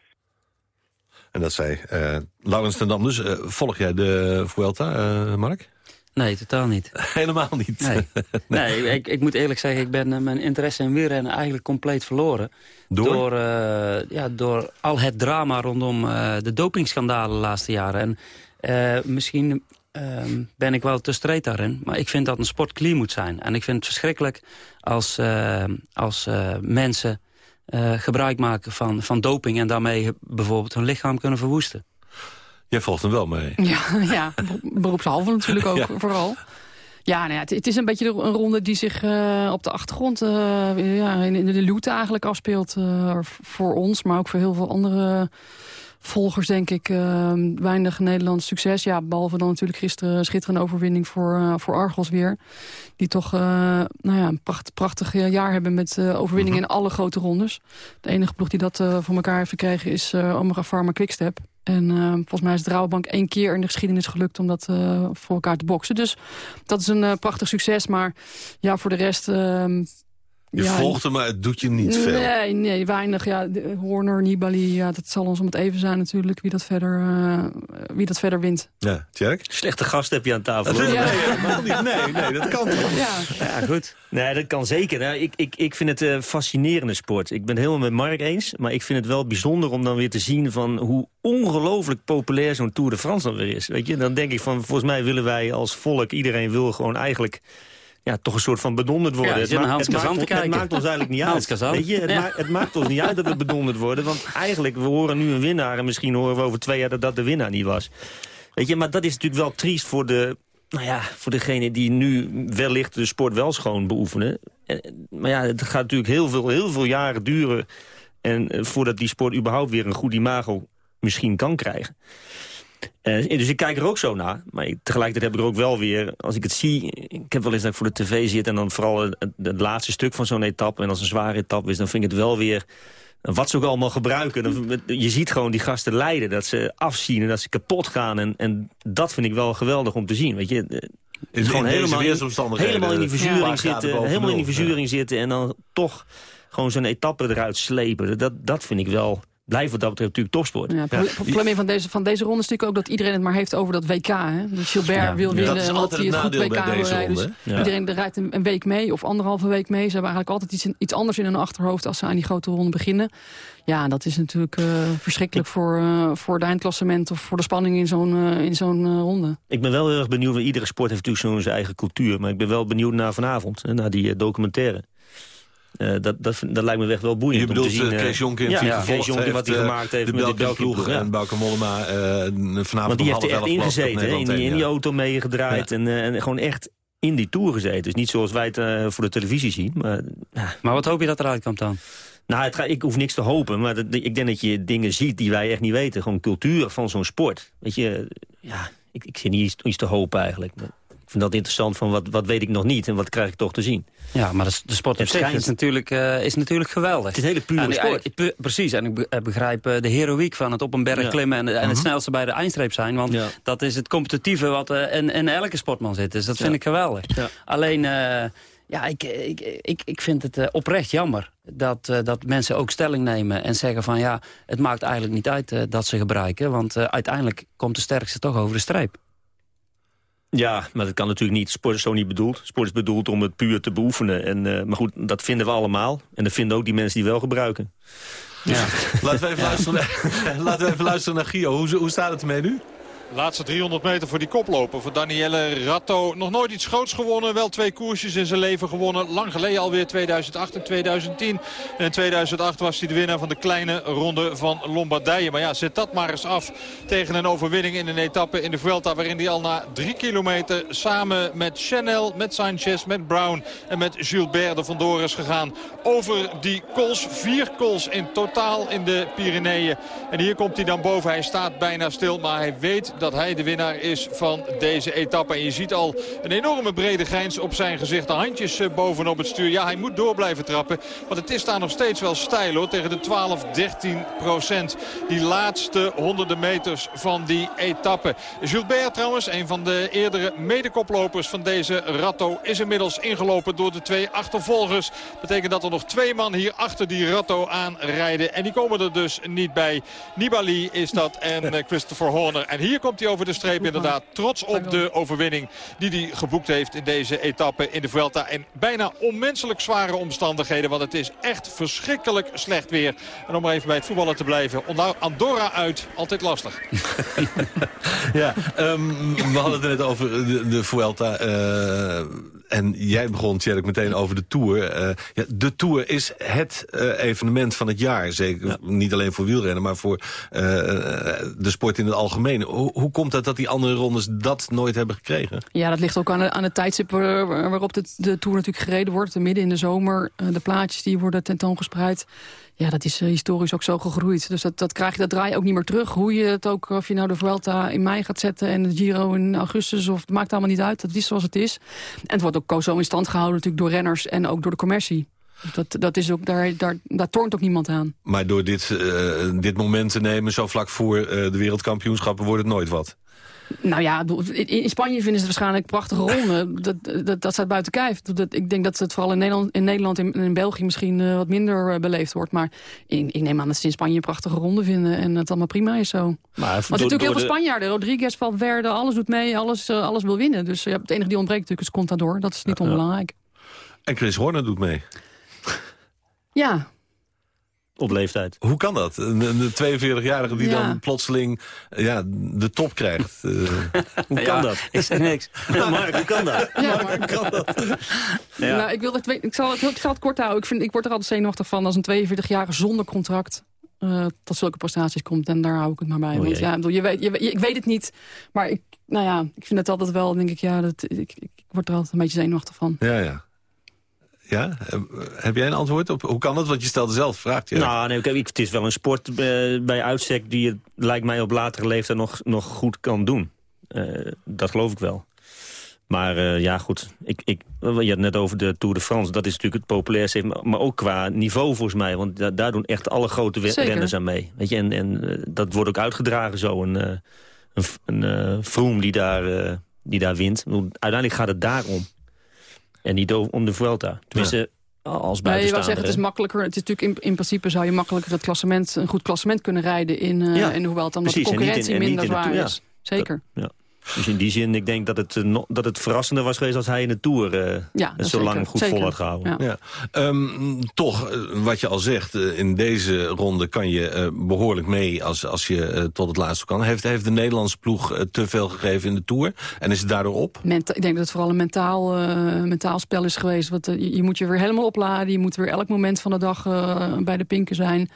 En dat zei eh Laurens ten Dam. Dus volg jij de Vuelta, eh, Mark? Nee, totaal niet. Helemaal niet. Nee, nee ik, ik moet eerlijk zeggen, ik ben eh, mijn interesse in wielrennen eigenlijk compleet verloren. Door? Door, eh, ja, door al het drama rondom eh, de dopingschandalen de laatste jaren. En misschien ehm, ben ik wel te streed daarin. Maar ik vind dat een sport clean moet zijn. En ik vind het verschrikkelijk als, als mensen gebruik maken van, van doping... en daarmee bijvoorbeeld hun lichaam kunnen verwoesten. Jij volgt hem wel mee. Ja, ja be- beroepshalve natuurlijk ook Ja. vooral. Ja, nou ja het, het is een beetje een ronde die zich eh, op de achtergrond eh, ja, in, in de luwte eigenlijk afspeelt. eh, voor ons, maar ook voor heel veel andere volgers, denk ik. eh, weinig Nederlands succes. Ja, behalve dan natuurlijk gisteren een schitterende overwinning voor, eh, voor Argos weer. Die toch eh, nou ja, een pracht, prachtig eh, jaar hebben met overwinningen in alle grote rondes. De enige ploeg die dat voor elkaar heeft gekregen is Omega Pharma Quickstep. En volgens mij is de Rabobank één keer in de geschiedenis gelukt om dat voor elkaar te boksen. Dus dat is een prachtig succes. Maar ja, voor de rest... Je ja, volgt hem, maar het doet je niet veel. Nee, nee, weinig. Ja, Horner, Nibali, ja, dat zal ons om het even zijn natuurlijk wie dat verder, eh, wie dat verder wint. Ja, Tjerk? Slechte gast heb je aan tafel. hoor. Nee. Nee, nee, dat kan toch? Ja. Ja, goed. Nee, dat kan zeker. Nou, ik, ik, ik vind het een fascinerende sport. Ik ben het helemaal met Mark eens. Maar ik vind het wel bijzonder om dan weer te zien... van hoe ongelooflijk populair zo'n Tour de France dan weer is. Weet je? Dan denk ik van, volgens mij willen wij als volk... iedereen wil gewoon eigenlijk... Ja, toch een soort van bedonderd worden. Ja, het, ma- maakt, het ons eigenlijk niet uit. Weet je? Het, Ja. het maakt ons niet uit dat we bedonderd worden. Want eigenlijk, we horen nu een winnaar... en misschien horen we over twee jaar dat dat de winnaar niet was. Weet je, maar dat is natuurlijk wel triest voor de... Nou ja, voor degene die nu wellicht de sport wel schoon beoefenen. Eh, Maar ja, het gaat natuurlijk heel veel, heel veel jaren duren... En eh, voordat die sport überhaupt weer een goed imago misschien kan krijgen. Eh, dus ik kijk er ook zo naar. Maar ik- tegelijkertijd heb ik er ook wel weer, als ik het zie... Ik heb wel eens dat ik voor de tv zit en dan vooral het, laatste stuk van zo'n etappe... en als een zware etappe is, dan vind ik het wel weer... Wat ze ook allemaal gebruiken. Dan- Je ziet gewoon die gasten lijden. Dat ze afzien en dat ze kapot gaan. En, en dat vind ik wel geweldig om te zien. Weet je, In- gewoon helemaal, in, weersomstandigheden, helemaal in die verzuring zitten. Helemaal in die verzuring zitten. En dan toch gewoon zo'n etappe eruit slepen. Dat, dat vind ik wel... Blijft wat dat betreft natuurlijk topsport. Ja, het pro- pro- probleem van deze, van deze ronde is natuurlijk ook dat iedereen het maar heeft over dat WK. Hè? Dat Gilbert Ja. wil Ja. winnen, Dat is altijd het goed WK wil rijden. Dus iedereen rijdt een, een week mee of anderhalve week mee. Ze hebben eigenlijk altijd iets, iets anders in hun achterhoofd als ze aan die grote ronde beginnen. Ja, dat is natuurlijk eh, verschrikkelijk voor, eh, voor het eindklassement of voor de spanning in zo'n eh, in zo'n ronde. Ik ben wel heel erg benieuwd, want iedere sport heeft natuurlijk zo'n zijn eigen cultuur. Maar ik ben wel benieuwd naar vanavond, hè, naar die documentaire. Eh, dat, dat, dat lijkt me echt wel boeiend Je om bedoelt te zien. eh, eh, Kees ja, die ja, Kees wat hij gemaakt eh, heeft de met de Belgische ploeg Belgische en Bauke Mollema eh, vanavond Want die om heeft er echt ingezeten, in, die, in die ja. auto meegedraaid en, eh, en gewoon echt in die tour gezeten. Dus niet zoals wij het eh, voor de televisie zien. Maar, ja. Maar wat hoop je dat eruit komt dan? Nou, het ga, ik hoef niks te hopen, maar dat, ik denk dat je dingen ziet die wij echt niet weten. Gewoon cultuur van zo'n sport. Weet je, ja, ik, ik zit niet iets, iets te hopen eigenlijk. Ik vind dat interessant van wat, wat weet ik nog niet en wat krijg ik toch te zien. Ja, maar de, de sport op zich is natuurlijk, eh, is natuurlijk geweldig. Het is een hele pure En sport. pu- precies, en ik be- eh, begrijp eh, de heroïek van het op een berg Ja. klimmen... en, en het Mhm. snelste bij de eindstreep zijn. Want Ja. dat is het competitieve wat in, in elke sportman zit. Dus dat vind Ja. ik geweldig. Alleen, ja, ik, ik, ik, ik vind het oprecht jammer... Dat, dat mensen ook stelling nemen en zeggen van... ja, het maakt eigenlijk niet uit dat ze gebruiken... want uiteindelijk komt de sterkste toch over de streep. Ja, maar dat kan natuurlijk niet. Sport is zo niet bedoeld. Sport is bedoeld om het puur te beoefenen. En, eh, maar goed, dat vinden we allemaal. En dat vinden ook die mensen die wel gebruiken. Ja. Laten we even luisteren naar, laten we even luisteren naar Gio. Hoe, hoe staat het ermee nu? Laatste 300 meter voor die koploper. Voor Danielle Ratto. Nog nooit iets groots gewonnen. Wel twee koersjes in zijn leven gewonnen. Lang geleden alweer 2008 en 2010. En in 2008 was hij de winnaar van de kleine ronde van Lombardije. Maar ja, zet dat maar eens af tegen een overwinning in een etappe in de Vuelta. Waarin hij al na drie kilometer samen met Chanel, met Sanchez, met Brown en met Gilbert er vandoor is gegaan. Over die kools. Vier kools in totaal in de Pyreneeën. En hier komt hij dan boven. Hij staat bijna stil, maar hij weet dat hij de winnaar is van deze etappe. En je ziet al een enorme brede grijns op zijn gezicht. De handjes eh, bovenop het stuur. Ja, hij moet door blijven trappen. Want het is daar nog steeds wel stijl hoor. Tegen de 12, 13 procent. Die laatste honderden meters van die etappe. Gilbert trouwens, een van de eerdere medekoplopers van deze Ratto... is inmiddels ingelopen door de twee achtervolgers. Betekent dat er nog twee man hier achter die Ratto aanrijden. En die komen er dus niet bij. Nibali is dat en eh, Christopher Horner. En hier komt hij over de streep inderdaad. Trots op de overwinning die hij geboekt heeft in deze etappe in de Vuelta. In bijna onmenselijk zware omstandigheden. Want het is echt verschrikkelijk slecht weer. En om maar even bij het voetballen te blijven. Andorra uit, altijd lastig. Ja, ehm, we hadden het net over de, de Vuelta. eh, en jij begon, Tjerk, meteen over de Tour. Eh, ja, de Tour is het eh, evenement van het jaar. Zeker niet alleen voor wielrennen, maar voor eh, de sport in het algemeen. Hoe, hoe komt het dat die andere rondes dat nooit hebben gekregen? Ja, dat ligt ook aan, de, aan het tijdstip waar- waar- waarop de, de Tour natuurlijk gereden wordt. Midden in de zomer, eh, de plaatjes die worden tentoongespreid. Ja, dat is eh, historisch ook zo gegroeid. Dus dat, dat, krijg je, dat draai je ook niet meer terug. Hoe je het ook, of je nou de Vuelta in mei gaat zetten... en de Giro in augustus, of het maakt allemaal niet uit. Dat is zoals het is. En het wordt ook zo in stand gehouden natuurlijk door renners... en ook door de commercie. Dus Dat, dat is ook, daar, daar, daar tornt ook niemand aan. Maar door dit, eh, dit moment te nemen, zo vlak voor eh, de wereldkampioenschappen, wordt het nooit wat. Nou ja, in, Spanje vinden ze het waarschijnlijk prachtige ronden. Dat, dat, dat staat buiten kijf. Dat, ik denk dat het vooral in Nederland, in Nederland en in België misschien eh, wat minder eh, beleefd wordt. Maar ik, ik neem aan dat ze in Spanje een prachtige ronde vinden. En het allemaal prima is zo. Maar Want natuurlijk heel veel Spanjaarden. Rodriguez, Valverde, alles doet mee. Alles, eh, alles wil winnen. Dus ja, het enige die ontbreekt natuurlijk is Contador. Dat is niet onbelangrijk. En Chris Horner doet mee. Ja, Op leeftijd. Hoe kan dat? Een, een 42-jarige die Ja. dan plotseling ja, de top krijgt. Eh, Hoe kan dat? Ik zeg niks. Mark, hoe kan dat? Ja, maar... Nou, ik, wil het, ik, zal het, ik zal het kort houden. Ik, vind, ik word er altijd zenuwachtig van als een 42-jarige zonder contract... eh, tot zulke prestaties komt. En daar hou ik het maar bij. Oh Want ja, ik, bedoel, je weet, je, weet- ik weet het niet. Maar ik, nou ja, ik vind het altijd wel, denk ik, ja, dat, ik, ik, ik word er altijd een beetje zenuwachtig van. ja, ja. Ja? Eh, Heb jij een antwoord op? Hoe kan dat? Want je stelde zelf vraag. Tjerk. Nou, nee, ik- het is wel een sport eh, bij uitstek die het, lijkt mij, op latere leeftijd nog, nog goed kan doen. Eh, dat geloof ik wel. Maar eh, ja, goed. Ik, ik, je had het net over de Tour de France. Dat is natuurlijk het populairste. Maar, ook qua niveau volgens mij. Want da- daar doen echt alle grote Zeker. renners aan mee. Weet je, en en dat wordt ook uitgedragen zo. Een, eh, een, een Froome die daar, die daar wint. Uiteindelijk gaat het daarom. En niet om de Vuelta. Tenminste, als Nee, je wou zeggen, het is makkelijker. Het is natuurlijk in, in principe zou je makkelijker het klassement, een goed klassement kunnen rijden in, eh Ja, in hoewel het dan dat de precies, en in- concurrentie en minder in de zwaar ja. is. Zeker. Ja. Dus in die zin, ik denk dat het, eh, dat het verrassender was geweest... als hij in de Tour eh, Ja, zo lang goed Zeker. vol had gehouden. Ja. Ja. Ehm, toch, eh, wat je al zegt, in deze ronde kan je eh, behoorlijk mee als, als je eh, tot het laatste kan. Heeft, heeft de Nederlandse ploeg te veel gegeven in de Tour? En is het daardoor op? Menta- ik denk dat het vooral een mentaal, eh, mentaal spel is geweest. Want, je, je moet je weer helemaal opladen. Je moet weer elk moment van de dag eh, bij de pinken zijn.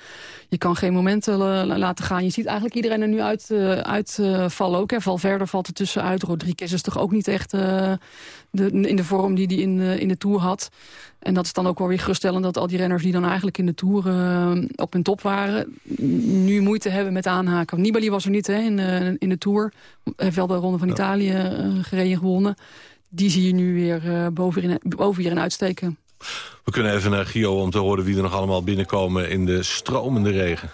Je kan geen momenten laten gaan. Je ziet eigenlijk iedereen er nu uitvallen uit, eh, vallen ook. Hè. Valverde valt tussenuit. Rodriguez is toch ook niet echt eh, de, in de vorm die hij in, de- in de Tour had. En dat is dan ook wel weer geruststellend dat al die renners die dan eigenlijk in de Tour eh, op hun top waren... nu moeite hebben met aanhaken. Nibali was er niet hè, in, eh, in de Tour. Hij heeft wel de Ronde van Italië eh, gereden en gewonnen. Die zie je nu weer eh, boven hierin uitsteken. We kunnen even naar Gio om te horen wie er nog allemaal binnenkomen in de stromende regen.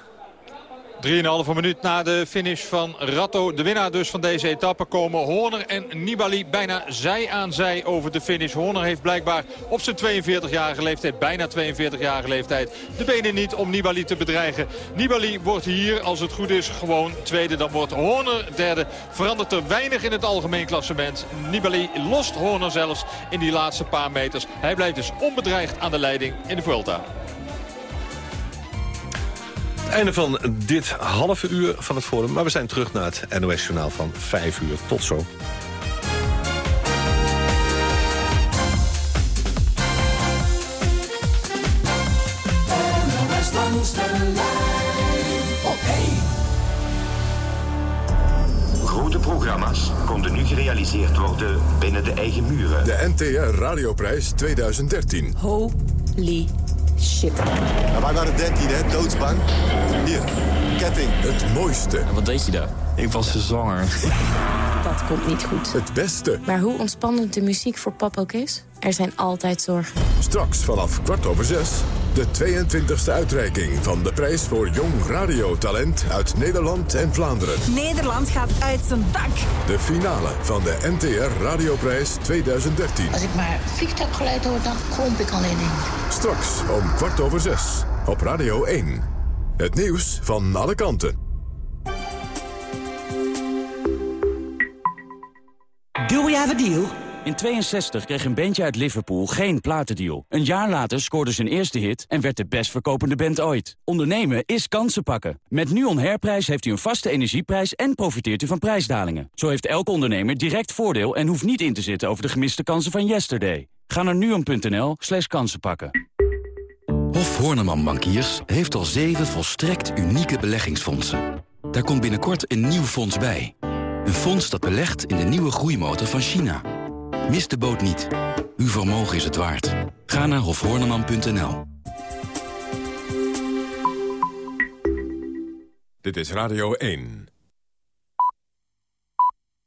3,5 minuut na de finish van Ratto. De winnaar dus van deze etappe komen Horner en Nibali bijna zij aan zij over de finish. Horner heeft blijkbaar op zijn 42-jarige leeftijd, bijna 42-jarige leeftijd, de benen niet om Nibali te bedreigen. Nibali wordt hier, als het goed is, gewoon tweede. Dan wordt Horner derde. Verandert er weinig in het algemeen klassement. Nibali lost Horner zelfs in die laatste paar meters. Hij blijft dus onbedreigd aan de leiding in de Vuelta. Het einde van dit halve uur van het forum. Maar we zijn terug naar het NOS-journaal van 5 uur. Tot zo. Grote programma's konden nu gerealiseerd worden binnen de eigen muren. De NTR Radioprijs 2013. Holy shit. Nou, wij waren 13, hè, doodsbang. Hier, ketting. Het mooiste. wat deed je daar? Ik was zanger. Dat komt niet goed. Het beste. Maar hoe ontspannend de muziek voor pap ook is, er zijn altijd zorgen. Straks vanaf kwart over zes. De 22e uitreiking van de prijs voor jong radiotalent uit Nederland en Vlaanderen. Nederland gaat uit zijn dak. De finale van de NTR Radioprijs 2013. Als ik maar vliegtuiggeluid hoor, dan kromp ik al in één. Straks om kwart over zes. Op Radio 1. Het nieuws van alle kanten. Do we have a deal? In 62 kreeg een bandje uit Liverpool geen platendeal. Een jaar later scoorde zijn eerste hit en werd de best verkopende band ooit. Ondernemen is kansen pakken. Met NUON Herprijs heeft u een vaste energieprijs en profiteert u van prijsdalingen. Zo heeft elke ondernemer direct voordeel en hoeft niet in te zitten over de gemiste kansen van yesterday. Ga naar nuon.nl slash kansen pakken. Hof Horneman Bankiers heeft al zeven volstrekt unieke beleggingsfondsen. Daar komt binnenkort een nieuw fonds bij. Een fonds dat belegt in de nieuwe groeimotor van China. Mis de boot niet. Uw vermogen is het waard. Ga naar hofhorneman.nl. Dit is Radio 1.